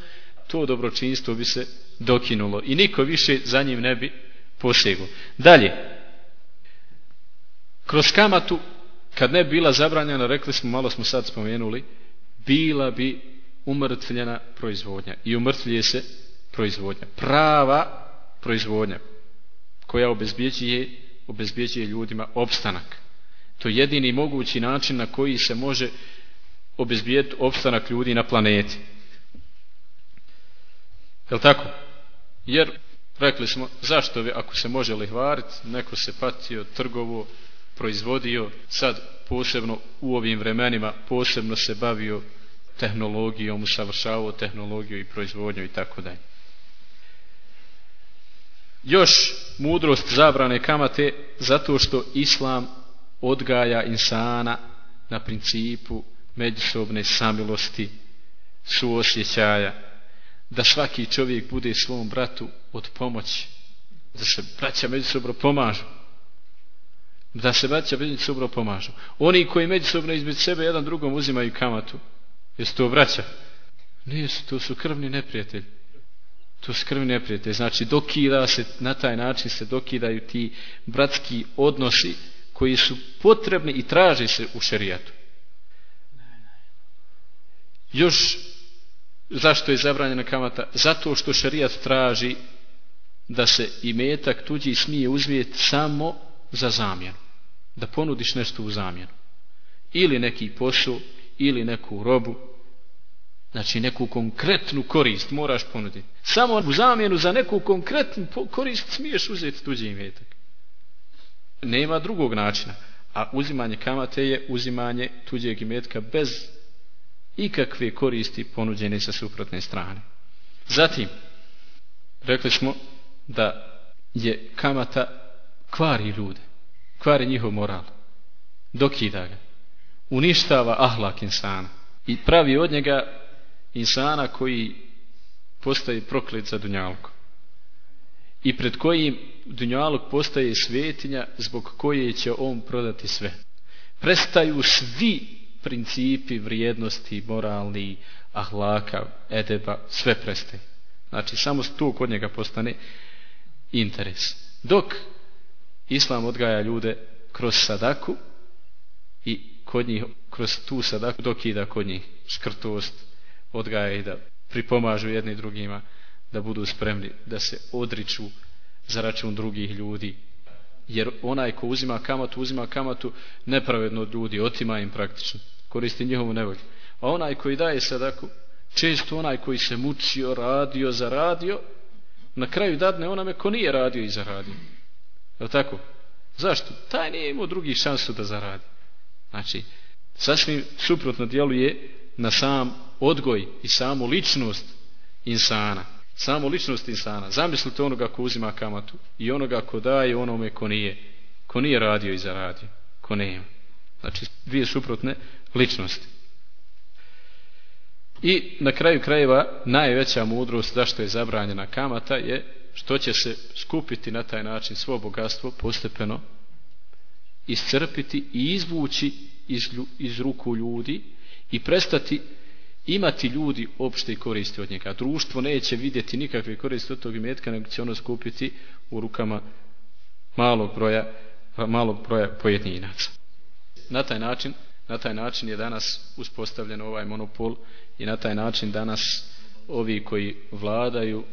to dobročinstvo bi se dokinulo i niko više za njim ne bi posegao. Dalje kroz kamatu kad ne bila zabranjena rekli smo malo smo sad spomenuli bila bi umrtvljena proizvodnja. I umrtvlje se proizvodnja. Prava proizvodnja koja obezbjeđuje obezbjeđuje ljudima opstanak. To je jedini mogući način na koji se može obezbijeti opstanak ljudi na planeti. Je tako? jer rekli smo zašto ako se može lihvariti neko se patio, trgovo proizvodio sad posebno u ovim vremenima posebno se bavio tehnologijom, usavršavao tehnologiju i proizvodnju i tako dalje. Još mudrost zabrane kamate zato što islam odgaja insana na principu međusobne samilosti, suosjećaja, da svaki čovjek bude svom bratu od pomoći, da se braća međusobno pomažu, da se braća međusobno pomažu. Oni koji međusobno između sebe jedan drugom uzimaju kamatu, jesu to braća? Nisu, to su krvni neprijatelji. To su krvni neprijatelji. Znači, dokida se, na taj način se dokidaju ti bratski odnosi koji su potrebni i traži se u šerijatu. Još zašto je zabranjena kamata? Zato što šerijat traži da se i metak tuđi smije uzmijeti samo za zamjenu. Da ponudiš nešto u zamjenu. Ili neki posao, ili neku robu, znači neku konkretnu korist moraš ponuditi. Samo u zamjenu za neku konkretnu korist smiješ uzeti tuđi imetak. Nema drugog načina. A uzimanje kamate je uzimanje tuđeg imetka bez ikakve koristi ponuđene sa suprotne strane. Zatim, rekli smo da je kamata kvari ljude, kvari njihov moral, dokida ga, uništava ahlak insana i pravi od njega insana koji postaje proklet za dunjalku i pred kojim dunjaluk postaje svetinja zbog koje će on prodati sve. Prestaju svi principi vrijednosti, moralni, ahlaka, edeba, sve prestaje. Znači, samo tu kod njega postane interes. Dok Islam odgaja ljude kroz sadaku i kod njih, kroz tu sadaku dokida kod njih škrtost, odgaja ih da pripomažu jedni drugima, da budu spremni, da se odriču za račun drugih ljudi. Jer onaj ko uzima kamatu, uzima kamatu nepravedno od ljudi, otima im praktično, koristi njihovu nevolju. A onaj koji daje sadaku, često onaj koji se mučio, radio, zaradio, na kraju dadne onome ko nije radio i zaradio. Je tako? Zašto? Taj nije imao drugih šansu da zaradi. Znači, sasvim suprotno djeluje na sam odgoj i samu ličnost insana. Samu ličnost insana. Zamislite onoga ko uzima kamatu i onoga ko daje onome ko nije. Ko nije radio i zaradio. Ko ne ima. Znači, dvije suprotne ličnosti. I na kraju krajeva najveća mudrost zašto je zabranjena kamata je što će se skupiti na taj način svo bogatstvo postepeno iscrpiti i izvući iz, iz ruku ljudi i prestati imati ljudi opšte koristi od njega. Društvo neće vidjeti nikakve koristi od tog imetka, nego će ono skupiti u rukama malog broja, malog broja pojedinaca. Na taj način, na taj način je danas uspostavljen ovaj monopol i na taj način danas ovi koji vladaju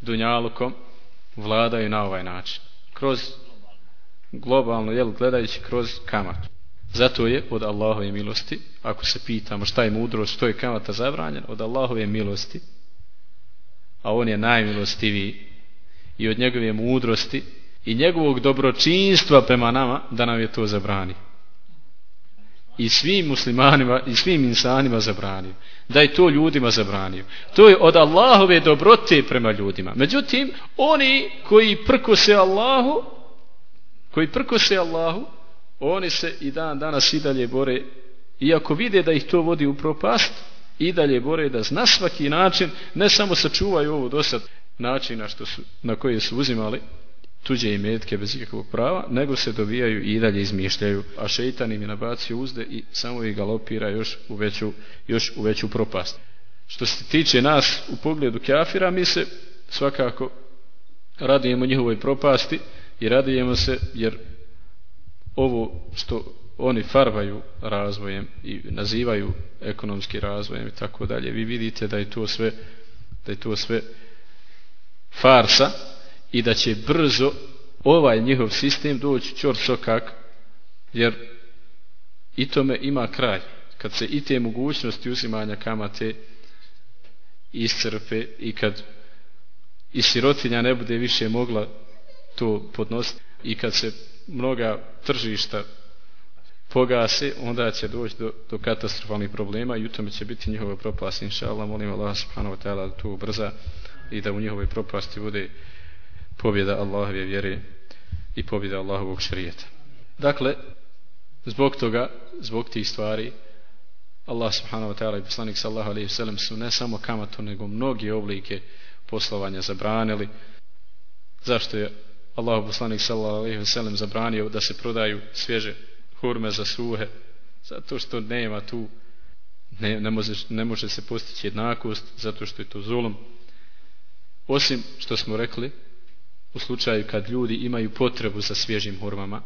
dunjalukom vladaju na ovaj način. Kroz globalno, jel, gledajući kroz kamatu. Zato je od Allahove milosti, ako se pitamo šta je mudrost, što je kamata zabranjen, od Allahove milosti, a on je najmilostiviji i od njegove mudrosti i njegovog dobročinstva prema nama da nam je to zabrani. I svim muslimanima i svim insanima zabranio. Da je to ljudima zabranio. To je od Allahove dobrote prema ljudima. Međutim, oni koji prkose Allahu, koji prkose Allahu, oni se i dan danas i dalje bore, iako vide da ih to vodi u propast, i dalje bore da zna svaki način, ne samo sačuvaju ovo do sad načina što su, na koje su uzimali tuđe imetke bez ikakvog prava, nego se dovijaju i dalje izmišljaju, a šeitan im je nabacio uzde i samo ih galopira još u veću, još u veću propast. Što se tiče nas u pogledu kafira, mi se svakako radujemo njihovoj propasti i radujemo se jer ovo što oni farbaju razvojem i nazivaju ekonomski razvojem i tako dalje vi vidite da je to sve da je to sve farsa i da će brzo ovaj njihov sistem doći čor sokak jer i tome ima kraj kad se i te mogućnosti uzimanja kamate iscrpe i kad i sirotinja ne bude više mogla to podnositi i kad se mnoga tržišta pogase, onda će doći do, do katastrofalnih problema i u tome će biti njihova propast. Inša Allah, molim Allah subhanahu wa ta'ala da to ubrza i da u njihovoj propasti bude pobjeda Allahove vjere i pobjeda Allahovog šarijeta. Dakle, zbog toga, zbog tih stvari, Allah subhanahu wa ta'ala i poslanik sallahu alaihi sallam su ne samo kamatu, nego mnogi oblike poslovanja zabranili. Zašto je Allah poslanik sallahu alaihi sallam zabranio da se prodaju svježe hurme za suhe? Zato što nema tu, ne, ne, može, ne može se postići jednakost, zato što je to zulom. Osim što smo rekli, u slučaju kad ljudi imaju potrebu za svježim hurmama,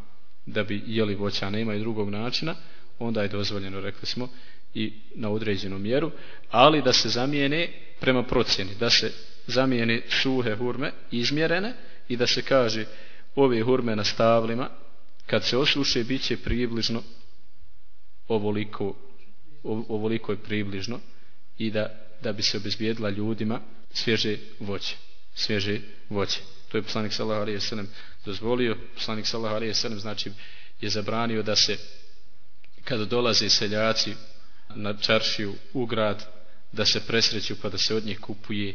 da bi jeli voća, ne imaju drugog načina, onda je dozvoljeno, rekli smo, i na određenu mjeru, ali da se zamijene prema procjeni, da se zamijene suhe hurme izmjerene i da se kaže ove hurme na stavlima, kad se osuše, bit će približno ovoliko, ovoliko je približno i da, da bi se obezbijedila ljudima svježe voće. Svježe voće. To je poslanik sallallahu alejhi ve sellem dozvolio. Poslanik sallallahu alejhi ve sellem znači je zabranio da se kada dolaze seljaci na čaršiju u grad da se presreću pa da se od njih kupuje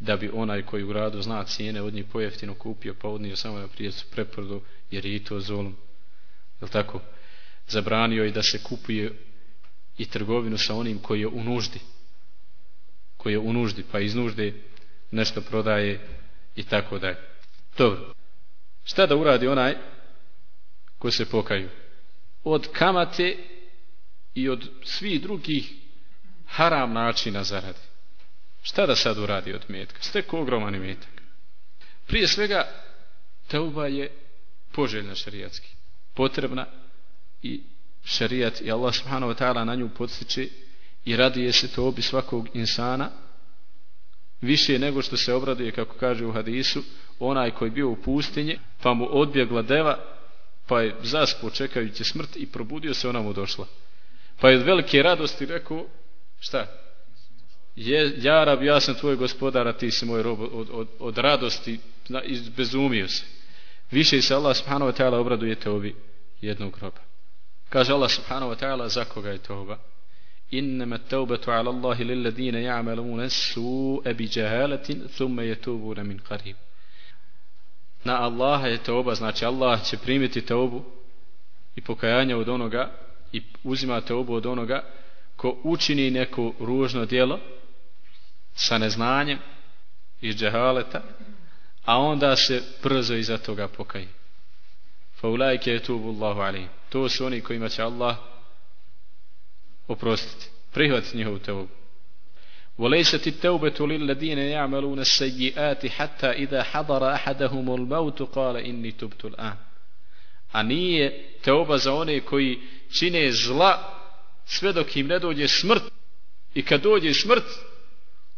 da bi onaj koji u gradu zna cijene od njih pojeftino kupio pa odnio samo na prijecu preprodu jer je i to zolom je tako? Zabranio i da se kupuje i trgovinu sa onim koji je u nuždi. Koji je u nuždi pa iz nužde nešto prodaje i tako dalje dobro šta da uradi onaj ko se pokaju od kamate i od svih drugih haram načina zaradi. Šta da sad uradi od metka? Steko ogroman metak. Prije svega, teuba je poželjna šarijatski. Potrebna i šarijat i Allah subhanahu wa ta'ala na nju podstiče i radije se to obi svakog insana više nego što se obraduje, kako kaže u hadisu, onaj koji bio u pustinji, pa mu odbjegla deva, pa je zaspo čekajući smrt i probudio se, ona mu došla. Pa je od velike radosti rekao, šta? Je, ja rab, ja sam tvoj gospodar, a ti si moj rob od, od, od radosti, izbezumio se. Više se Allah subhanahu wa ta'ala obraduje ovi jednog roba. Kaže Allah subhanahu wa ta'ala, za koga je toba? إنما التوبة ala Allahi للذين يعملون السوء bi jahalatin, يتوبون من قريب min qarib. Na Allaha je toba, znači Allah će primiti tobu i pokajanje od onoga i uzimate obu od onoga ko učini neko ružno djelo sa neznanjem iz džehaleta a onda se brzo iza toga pokaji fa ulajke je tubu Allahu alim to su oni kojima će Allah oprostiti prihvatiti njihovu teobu وليست التوبة للذين يعملون السيئات حتى إذا حضر أحدهم الموت قال إني تبت الآن a nije teoba za one koji čine zla sve dok im ne dođe smrt i kad dođe smrt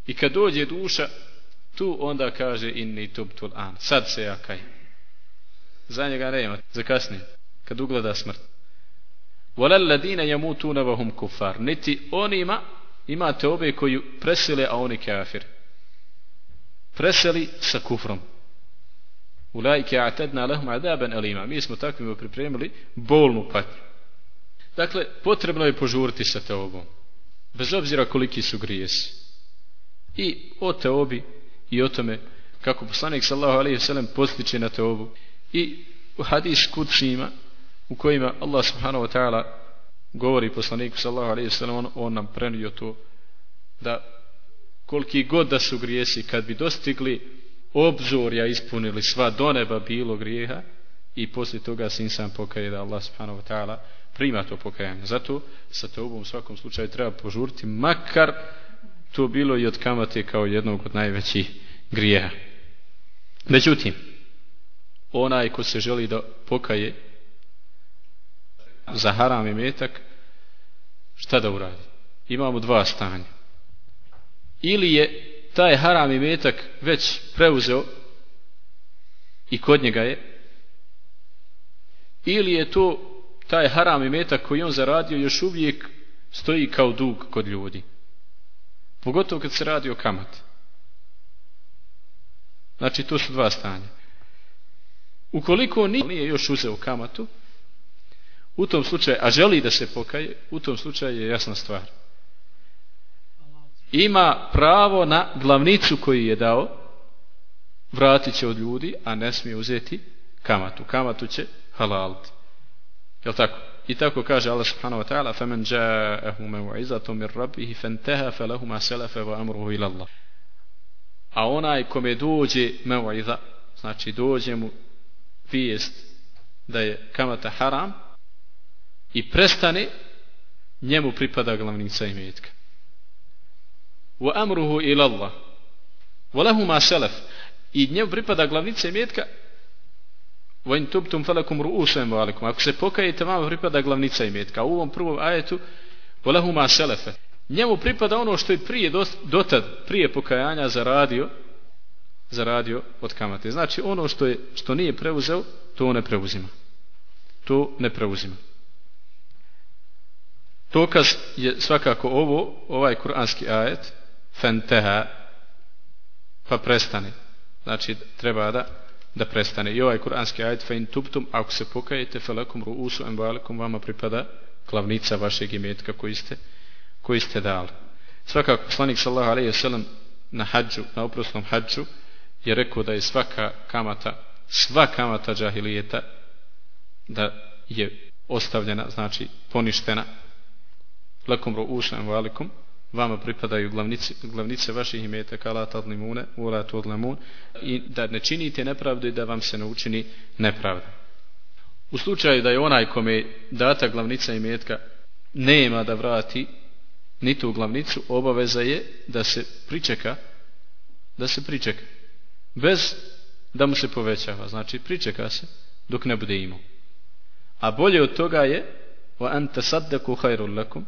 i kad dođe duša tu onda kaže inni tubtul an sad se ja kaj za njega nema za kasnije kad ugleda smrt volel ladine jamutuna vahum kufar niti onima imate ove koji presele a oni kafir preseli sa kufrom Ulajke atadna lahum adaban alima. Mi smo takvim pripremili bolnu patnju. Dakle, potrebno je požuriti sa teobom. Bez obzira koliki su grijesi. I o teobi i o tome kako poslanik sallahu alaihi sellem postiče na teobu. I u hadis kutsima u kojima Allah subhanahu wa ta'ala govori poslaniku sallahu alaihi sallam on, on nam prenio to da koliki god da su grijesi kad bi dostigli obzorja ispunili sva do neba bilo grijeha i poslije toga se insan pokaje da Allah subhanahu wa ta'ala prima to pokajanje. Zato sa tobom u svakom slučaju treba požuriti makar to bilo i od kamate kao jednog od najvećih grijeha. Međutim, onaj ko se želi da pokaje za haram i metak, šta da uradi? Imamo dva stanja. Ili je taj haram i metak već preuzeo i kod njega je ili je to taj haram i metak koji on zaradio još uvijek stoji kao dug kod ljudi pogotovo kad se radi o kamati. znači to su dva stanja ukoliko nije još uzeo kamatu u tom slučaju a želi da se pokaje u tom slučaju je jasna stvar ima pravo na glavnicu koju je dao vratit će od ljudi a ne smije uzeti kamatu kamatu će halaliti Jel tako? I tako kaže Allah subhanahu wa ta'ala فَمَنْ جَاءَهُ مَوْعِزَةٌ مِنْ رَبِّهِ فَانْتَهَا فَلَهُ مَا سَلَفَ وَأَمْرُهُ إِلَى اللَّهِ A onaj kome dođe mev'iza, znači dođe mu vijest da je kamata haram i prestane njemu pripada glavnica imetka. Wa amruhu ila Allah. Wa lahu ma salaf. I njemu pripada glavnica imetka metka wa in tubtum falakum ru'usum wa alikum. Ako se pokajete vama pripada glavnica imetka. U ovom prvom ajetu wa lahu ma salaf njemu pripada ono što je prije dotad prije pokajanja zaradio zaradio od kamate. Znači ono što je što nije preuzeo to ne preuzima. To ne preuzima. Dokaz je svakako ovo, ovaj kuranski ajet, fenteha, pa prestani. Znači treba da da prestane. I ovaj kuranski ajet fe in tuptum, ako se pokajete, felakum ruusu embalikum, vama pripada glavnica vašeg imetka koji ste, koji ste dali. Svakako, poslanik sallahu alaihi wasallam na hađu, na oprosnom hađu, je rekao da je svaka kamata, sva kamata džahilijeta, da je ostavljena, znači poništena, lakum ruusu embalikum, vama pripadaju glavnice, glavnice vaših imeta kala tadlimune, ula tudlamun i da ne činite nepravdu i da vam se ne učini nepravda. U slučaju da je onaj kome data glavnica imetka nema da vrati ni tu glavnicu, obaveza je da se pričeka da se pričeka bez da mu se povećava. Znači pričeka se dok ne bude imao. A bolje od toga je wa anta saddaku khairul lakum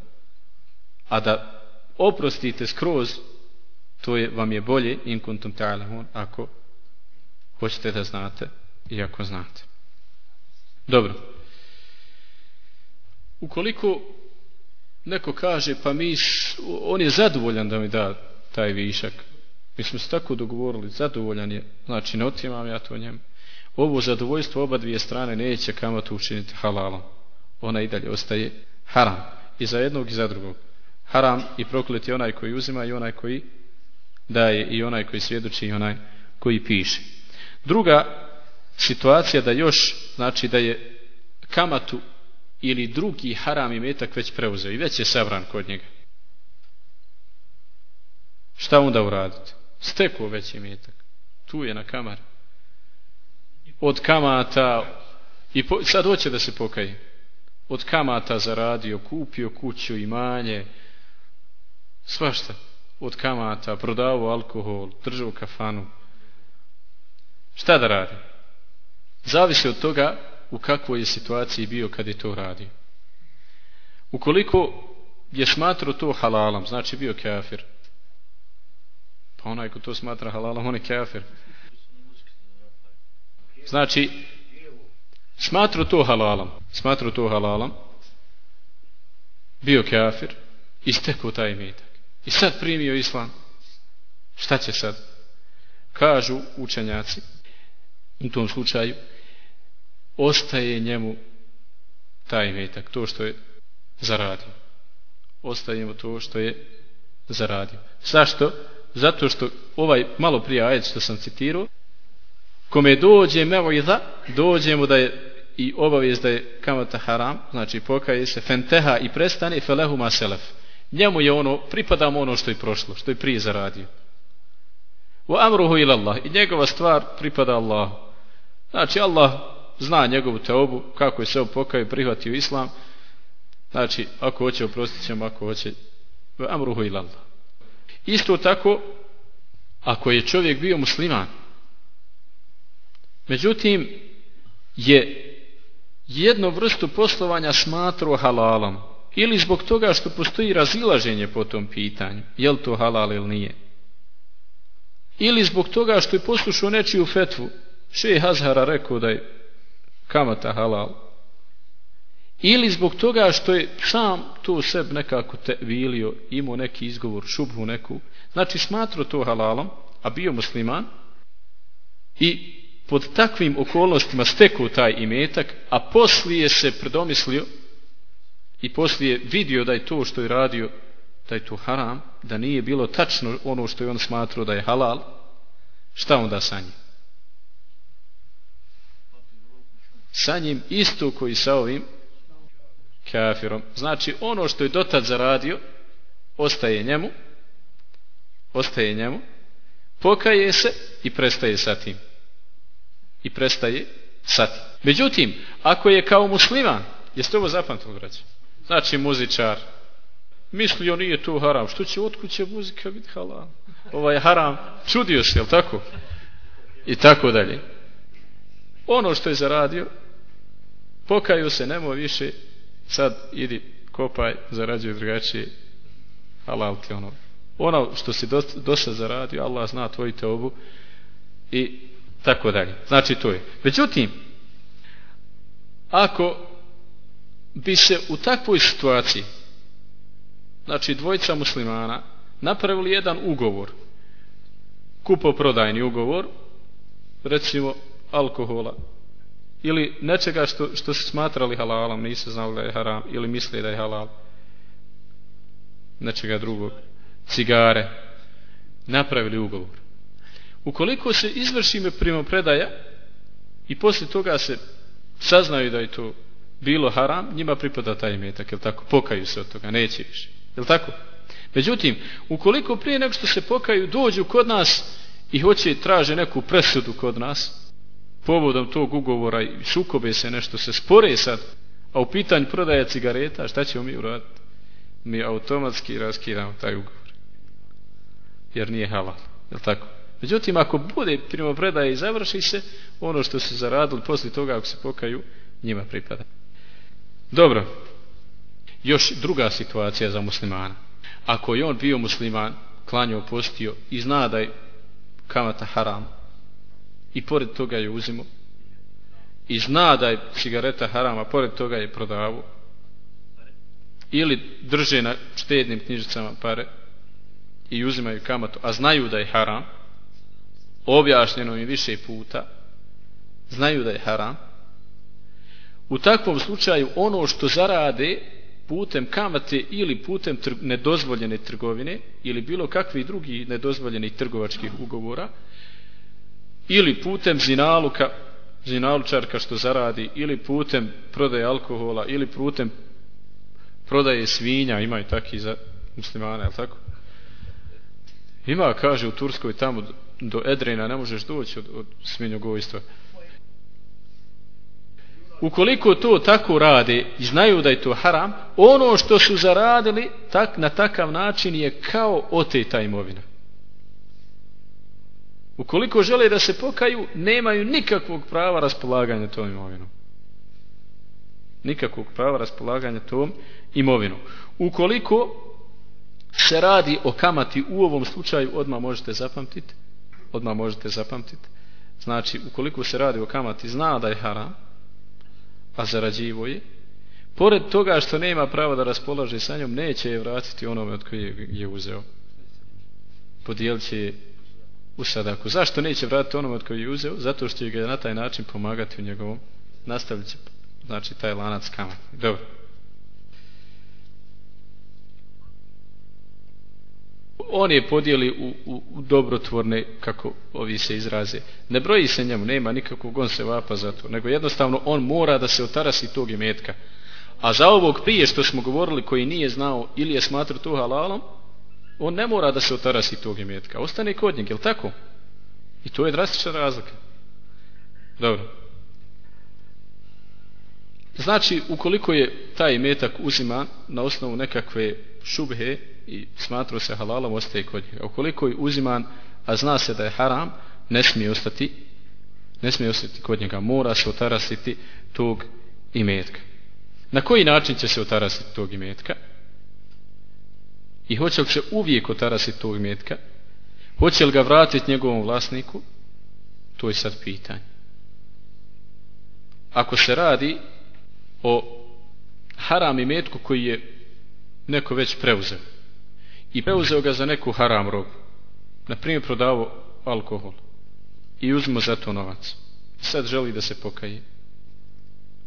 a da oprostite skroz to je vam je bolje in kuntum ta'lamun ako hoćete da znate i ako znate. Dobro. Ukoliko neko kaže pa mi on je zadovoljan da mi da taj višak. Mi smo se tako dogovorili zadovoljan je znači ne otimam ja to njemu. Ovo zadovoljstvo oba dvije strane neće kamatu učiniti halalom. Ona i dalje ostaje haram i za jednog i za drugog haram i proklet je onaj koji uzima i onaj koji daje i onaj koji svjedoči i onaj koji piše. Druga situacija da još znači da je kamatu ili drugi haram i metak već preuzeo i već je savran kod njega. Šta onda uraditi? Stekuo već je metak. Tu je na kamar. Od kamata i po, sad hoće da se pokaje. Od kamata zaradio, kupio kuću, imanje, svašta od kamata, prodavao alkohol, držao kafanu. Šta da radi? Zavisi od toga u kakvoj je situaciji bio kad je to radio. Ukoliko je smatrao to halalom, znači bio kafir. Pa onaj ko to smatra halalom, on je kafir. Znači, smatrao to halalom, smatrao to halalom, bio kafir, istekao taj imetak. I sad primio islam. Šta će sad? Kažu učenjaci u tom slučaju ostaje njemu taj metak, to što je zaradio. Ostaje mu to što je zaradio. Zašto? Zato što ovaj malo prije ajed što sam citirao, kome dođe mevo i dođe mu da je i obavijest da je kamata haram, znači pokaje se fenteha i prestane felehu ma selef njemu je ono, pripada mu ono što je prošlo, što je prije zaradio. Wa amruhu ila Allah. I njegova stvar pripada Allahu. Znači Allah zna njegovu teobu, kako je se on pokaju, prihvatio islam. Znači, ako hoće oprostit ćemo, ako hoće, wa amruhu ila Allah. Isto tako, ako je čovjek bio musliman, međutim, je jednu vrstu poslovanja smatruo halalom, ili zbog toga što postoji razilaženje po tom pitanju, je li to halal ili nije. Ili zbog toga što je poslušao nečiju fetvu, še Hazhara rekao da je kamata halal. Ili zbog toga što je sam to seb nekako te vilio, imao neki izgovor, šubhu neku, znači smatro to halalom, a bio musliman, i pod takvim okolnostima stekao taj imetak, a poslije se predomislio i poslije vidio da je to što je radio da je to haram, da nije bilo tačno ono što je on smatrao da je halal, šta onda sa njim? Sa njim isto koji sa ovim kafirom. Znači, ono što je dotad zaradio, ostaje njemu, ostaje njemu, pokaje se i prestaje sa tim. I prestaje sa tim. Međutim, ako je kao musliman, jeste ovo zapamtilo građan? Znači, muzičar, Mislio nije to haram, što će od kuće muzika biti halal? Ovaj haram, čudio se, jel tako? I tako dalje. Ono što je zaradio, pokaju se, nemo više, sad idi, kopaj, zarađuje drugačije, halal ti ono. Ono što si dosta, dosta zaradio, Allah zna tvoju teobu i tako dalje. Znači to je. Međutim, ako bi se u takvoj situaciji znači dvojica muslimana napravili jedan ugovor kupoprodajni ugovor recimo alkohola ili nečega što, što se smatrali halalom nisu znali da je haram ili misli da je halal nečega drugog cigare napravili ugovor. Ukoliko se izvrši me primopredaja i posle toga se saznaju da je to bilo haram, njima pripada taj imetak, jel tako? Pokaju se od toga, neće više. Jel tako? Međutim, ukoliko prije nego što se pokaju, dođu kod nas i hoće traže neku presudu kod nas, povodom tog ugovora i sukobe se nešto, se spore sad, a u pitanju prodaje cigareta, šta ćemo mi uraditi? Mi automatski raskidamo taj ugovor. Jer nije halal. Jel tako? Međutim, ako bude primopredaje i završi se, ono što se zaradili poslije toga, ako se pokaju, njima pripada. Dobro, još druga situacija za muslimana. Ako je on bio musliman, klanjao, postio i zna da je kamata haram i pored toga je uzimo i zna da je cigareta haram, a pored toga je prodavo ili drže na štednim knjižicama pare i uzimaju kamatu, a znaju da je haram, objašnjeno im više puta, znaju da je haram, u takvom slučaju ono što zarade putem kamate ili putem trg nedozvoljene trgovine ili bilo kakvi drugi nedozvoljeni trgovačkih ugovora ili putem zinaluka zinalučarka što zaradi ili putem prodaje alkohola ili putem prodaje svinja imaju takvi za muslimane, ali tako? Ima, kaže, u Turskoj tamo do Edrena ne možeš doći od, od svinjogojstva ukoliko to tako rade i znaju da je to haram, ono što su zaradili tak, na takav način je kao oteta imovina. Ukoliko žele da se pokaju, nemaju nikakvog prava raspolaganja tom imovinom. Nikakvog prava raspolaganja tom imovinom. Ukoliko se radi o kamati u ovom slučaju, odmah možete zapamtiti, odmah možete zapamtiti, znači ukoliko se radi o kamati, zna da je haram, a zarađivo je, pored toga što nema prava da raspolaže sa njom, neće je vratiti onome od koje je uzeo. Podijelit će je u sadaku. Zašto neće vratiti onome od koje je uzeo? Zato što će ga na taj način pomagati u njegovom nastavljić, znači taj lanac kamat. Dobro. On je podijeli u, u, u dobrotvorne, kako ovi se izraze. Ne broji se njemu, nema nikakvog on se vapa za to, nego jednostavno on mora da se otarasi tog imetka. A za ovog prije što smo govorili koji nije znao ili je smatrao to halalom, on ne mora da se otarasi tog imetka. Ostane kod njeg, je tako? I to je drastična razlika. Dobro. Znači, ukoliko je taj imetak uzima na osnovu nekakve šubhe, i smatruo se halalom, ostaje kod njega. Ukoliko je uziman, a zna se da je haram, ne smije ostati, ne smije ostati kod njega. Mora se otarasiti tog imetka. Na koji način će se otarasiti tog imetka? I hoće li se uvijek otarasiti tog imetka? Hoće li ga vratiti njegovom vlasniku? To je sad pitanje. Ako se radi o haram imetku koji je neko već preuzeo, i preuzeo ga za neku haram robu. Na primjer, prodavo alkohol i uzmo za to novac. Sad želi da se pokaje.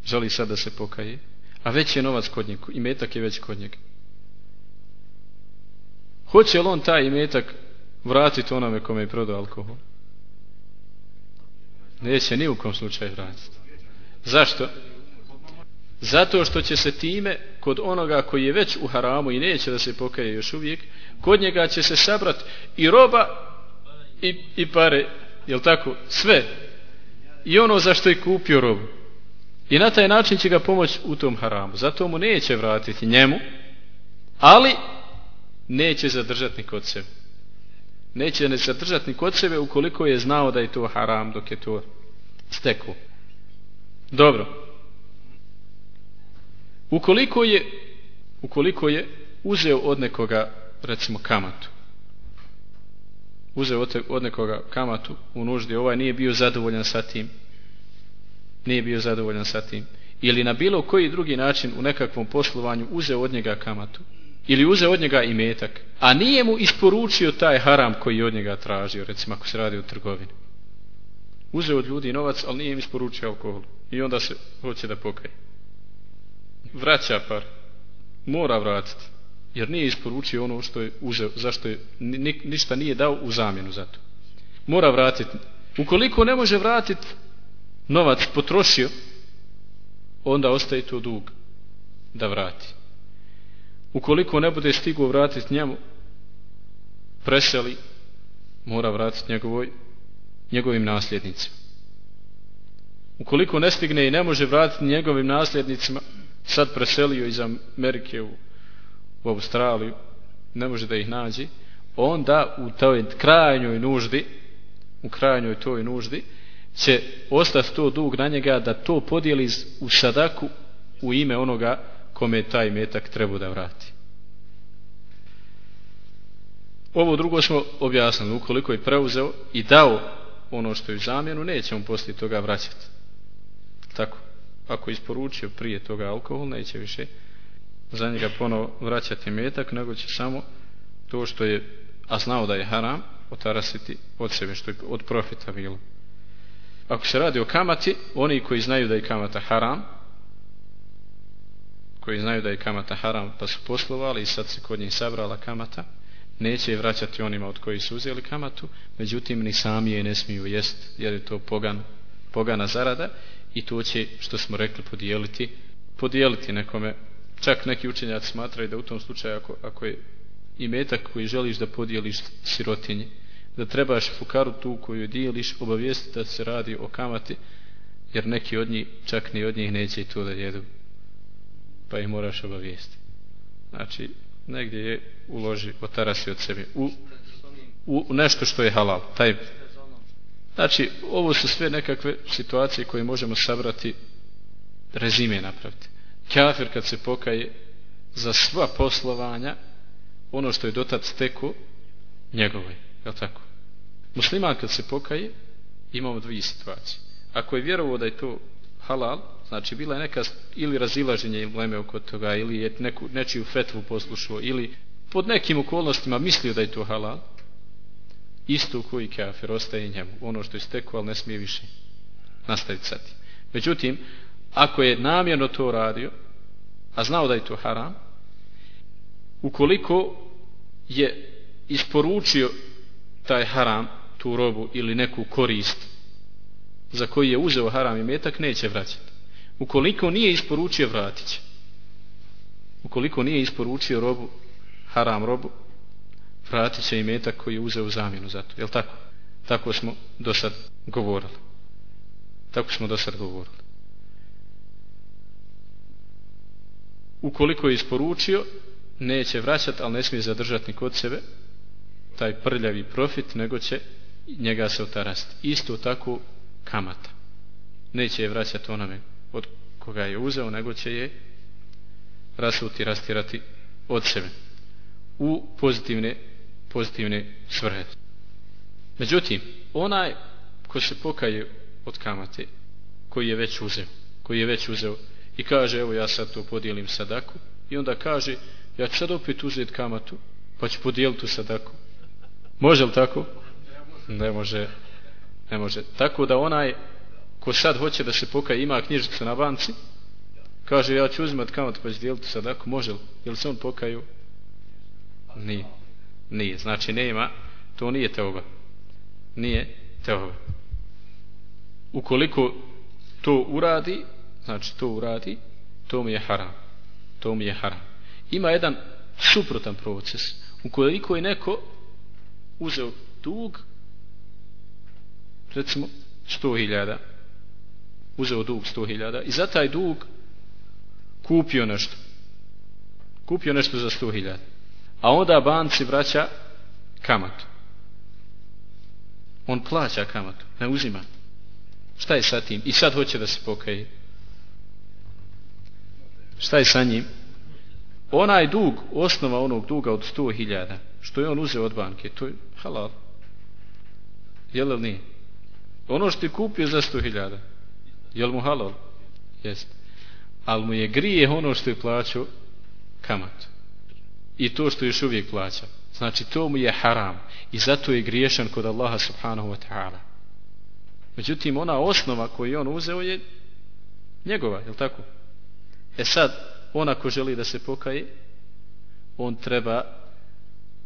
Želi sad da se pokaje. A već je novac kod njega. I metak je već kod njega. Hoće li on taj imetak vratiti onome kome je prodao alkohol? Neće ni u kom slučaju vratiti. Zašto? Zato što će se time, kod onoga koji je već u haramu i neće da se pokaje još uvijek, kod njega će se sabrat i roba i, i pare, jel tako, sve. I ono za što je kupio robu. I na taj način će ga pomoć u tom haramu. Zato mu neće vratiti njemu, ali neće zadržati ni kod sebe. Neće ne zadržati ni kod sebe ukoliko je znao da je to haram dok je to steklo. Dobro. Ukoliko je ukoliko je uzeo od nekoga recimo kamatu uzeo od nekoga kamatu u nuždi, ovaj nije bio zadovoljan sa tim, nije bio zadovoljan sa tim, ili na bilo koji drugi način u nekakvom poslovanju uzeo od njega kamatu, ili uzeo od njega imetak, a nije mu isporučio taj haram koji je od njega tražio, recimo ako se radi o trgovini. Uzeo od ljudi novac, ali nije im isporučio alkohol. I onda se hoće da pokaje. Vraća par. Mora vratiti jer nije isporučio ono što je uzeo, zašto je, ni, ništa nije dao u zamjenu za to. Mora vratiti. Ukoliko ne može vratiti novac potrošio, onda ostaje to dug da vrati. Ukoliko ne bude stigo vratiti njemu, preseli, mora vratiti njegovoj, njegovim nasljednicima. Ukoliko ne stigne i ne može vratiti njegovim nasljednicima, sad preselio iz Amerike u u Australiju, ne može da ih nađi, onda u toj krajnjoj nuždi, u krajnjoj toj nuždi, će ostati to dug na njega da to podijeli u sadaku u ime onoga kome taj metak treba da vrati. Ovo drugo smo objasnili, ukoliko je preuzeo i dao ono što je u zamjenu, neće mu poslije toga vraćati. Tako, ako isporučio prije toga alkohol, neće više za njega ponovo vraćati metak, nego će samo to što je, a znao da je haram, otarasiti od sebe, što je od profita bilo. Ako se radi o kamati, oni koji znaju da je kamata haram, koji znaju da je kamata haram, pa su poslovali i sad se kod njih sabrala kamata, neće je vraćati onima od koji su uzeli kamatu, međutim ni sami je ne smiju jest, jer je to pogan, pogana zarada i to će, što smo rekli, podijeliti, podijeliti nekome. Čak neki učenjaci smatraju da u tom slučaju ako, ako je metak koji želiš da podijeliš sirotinji da trebaš fukaru tu koju dijeliš obavijestiti da se radi o kamati jer neki od njih čak ni od njih neće i to da jedu. Pa ih moraš obavijestiti. Znači negdje je uloži otarasi od sebe. U, u nešto što je halal. Taj znači ovo su sve nekakve situacije koje možemo sabrati rezime napraviti kafir kad se pokaje za sva poslovanja ono što je dotad steku njegovo je tako? Musliman kad se pokaje imamo dvije situacije. Ako je vjerovo da je to halal, znači bila je neka ili razilaženje ili oko toga, ili je neku, nečiju fetvu poslušao, ili pod nekim okolnostima mislio da je to halal, isto koji kafir ostaje njemu, ono što je stekao ali ne smije više nastaviti sati. Međutim, ako je namjerno to radio, a znao da je to haram, ukoliko je isporučio taj haram, tu robu ili neku korist za koji je uzeo haram i metak, neće vraćati. Ukoliko nije isporučio, vratit će. Ukoliko nije isporučio robu, haram robu, vratit će i metak koji je uzeo u zamjenu za to. Je tako? Tako smo do sad govorili. Tako smo do sad govorili. ukoliko je isporučio neće vraćati ali ne smije zadržati ni kod sebe taj prljavi profit nego će njega se otarasti isto tako kamata neće je vraćati onome od koga je uzeo nego će je rasuti, rastirati od sebe u pozitivne pozitivne svrhe međutim onaj ko se pokaje od kamate koji je već uzeo koji je već uzeo i kaže evo ja sad to podijelim sadaku i onda kaže ja ću sad opet uzeti kamatu pa ću podijeliti tu sadaku može li tako? ne može ne može tako da onaj ko sad hoće da se pokaje ima knjižicu na banci kaže ja ću uzimati kamatu pa ću dijeliti sadaku može li? je li se on pokaju? nije nije znači nema to nije teoba nije teoba ukoliko to uradi znači to uradi to mu je haram. To mu je haram. Ima jedan suprotan proces. Ukoliko je neko uzeo dug, recimo 100.000, uzeo dug 100.000 i za taj dug kupio nešto. Kupio nešto za 100.000. A onda banci vraća kamatu. On plaća kamatu, ne uzima. Šta je sa tim? I sad hoće da se pokaje. Šta je sa njim? Onaj dug, osnova onog duga od 100.000, što je on uzeo od banke, to je halal. Je li nije? Ono što je kupio za 100.000, je li mu halal? Jest. Ali mu je grije ono što je plaćao kamatu. I to što još uvijek plaća. Znači, to mu je haram. I zato je griješan kod Allaha subhanahu wa ta'ala. Međutim, ona osnova koju on uzeo je njegova, je li tako? E sad, ona ko želi da se pokaje, on treba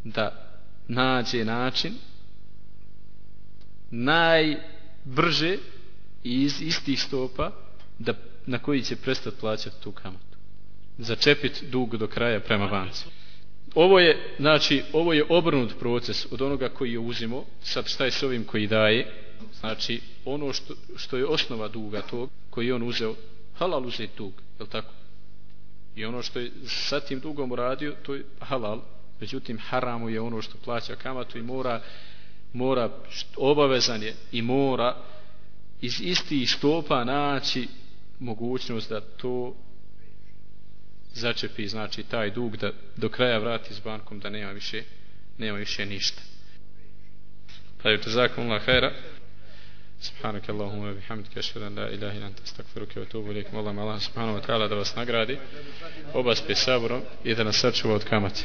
da nađe način najbrže i iz istih stopa da, na koji će prestati plaćati tu kamatu. Začepiti dug do kraja prema banci. Ovo je, znači, ovo je obrnut proces od onoga koji je uzimo, sad šta je s ovim koji daje, znači, ono što, što je osnova duga tog, koji je on uzeo, halal uzeti dug, je tako? I ono što je sa tim dugom uradio, to je halal, međutim, haramu je ono što plaća kamatu i mora, mora, obavezan je i mora iz istih stopa naći mogućnost da to začepi znači taj dug da do kraja vrati s bankom da nema više nema više ništa pa je to zakon Allah hajra سبحانك اللهم وبحمدك اشهد ان لا اله الا انت استغفرك واتوب اليك والله الله سبحانه وتعالى da vas nagradi oba s sabrom i da nas sačuva od kamate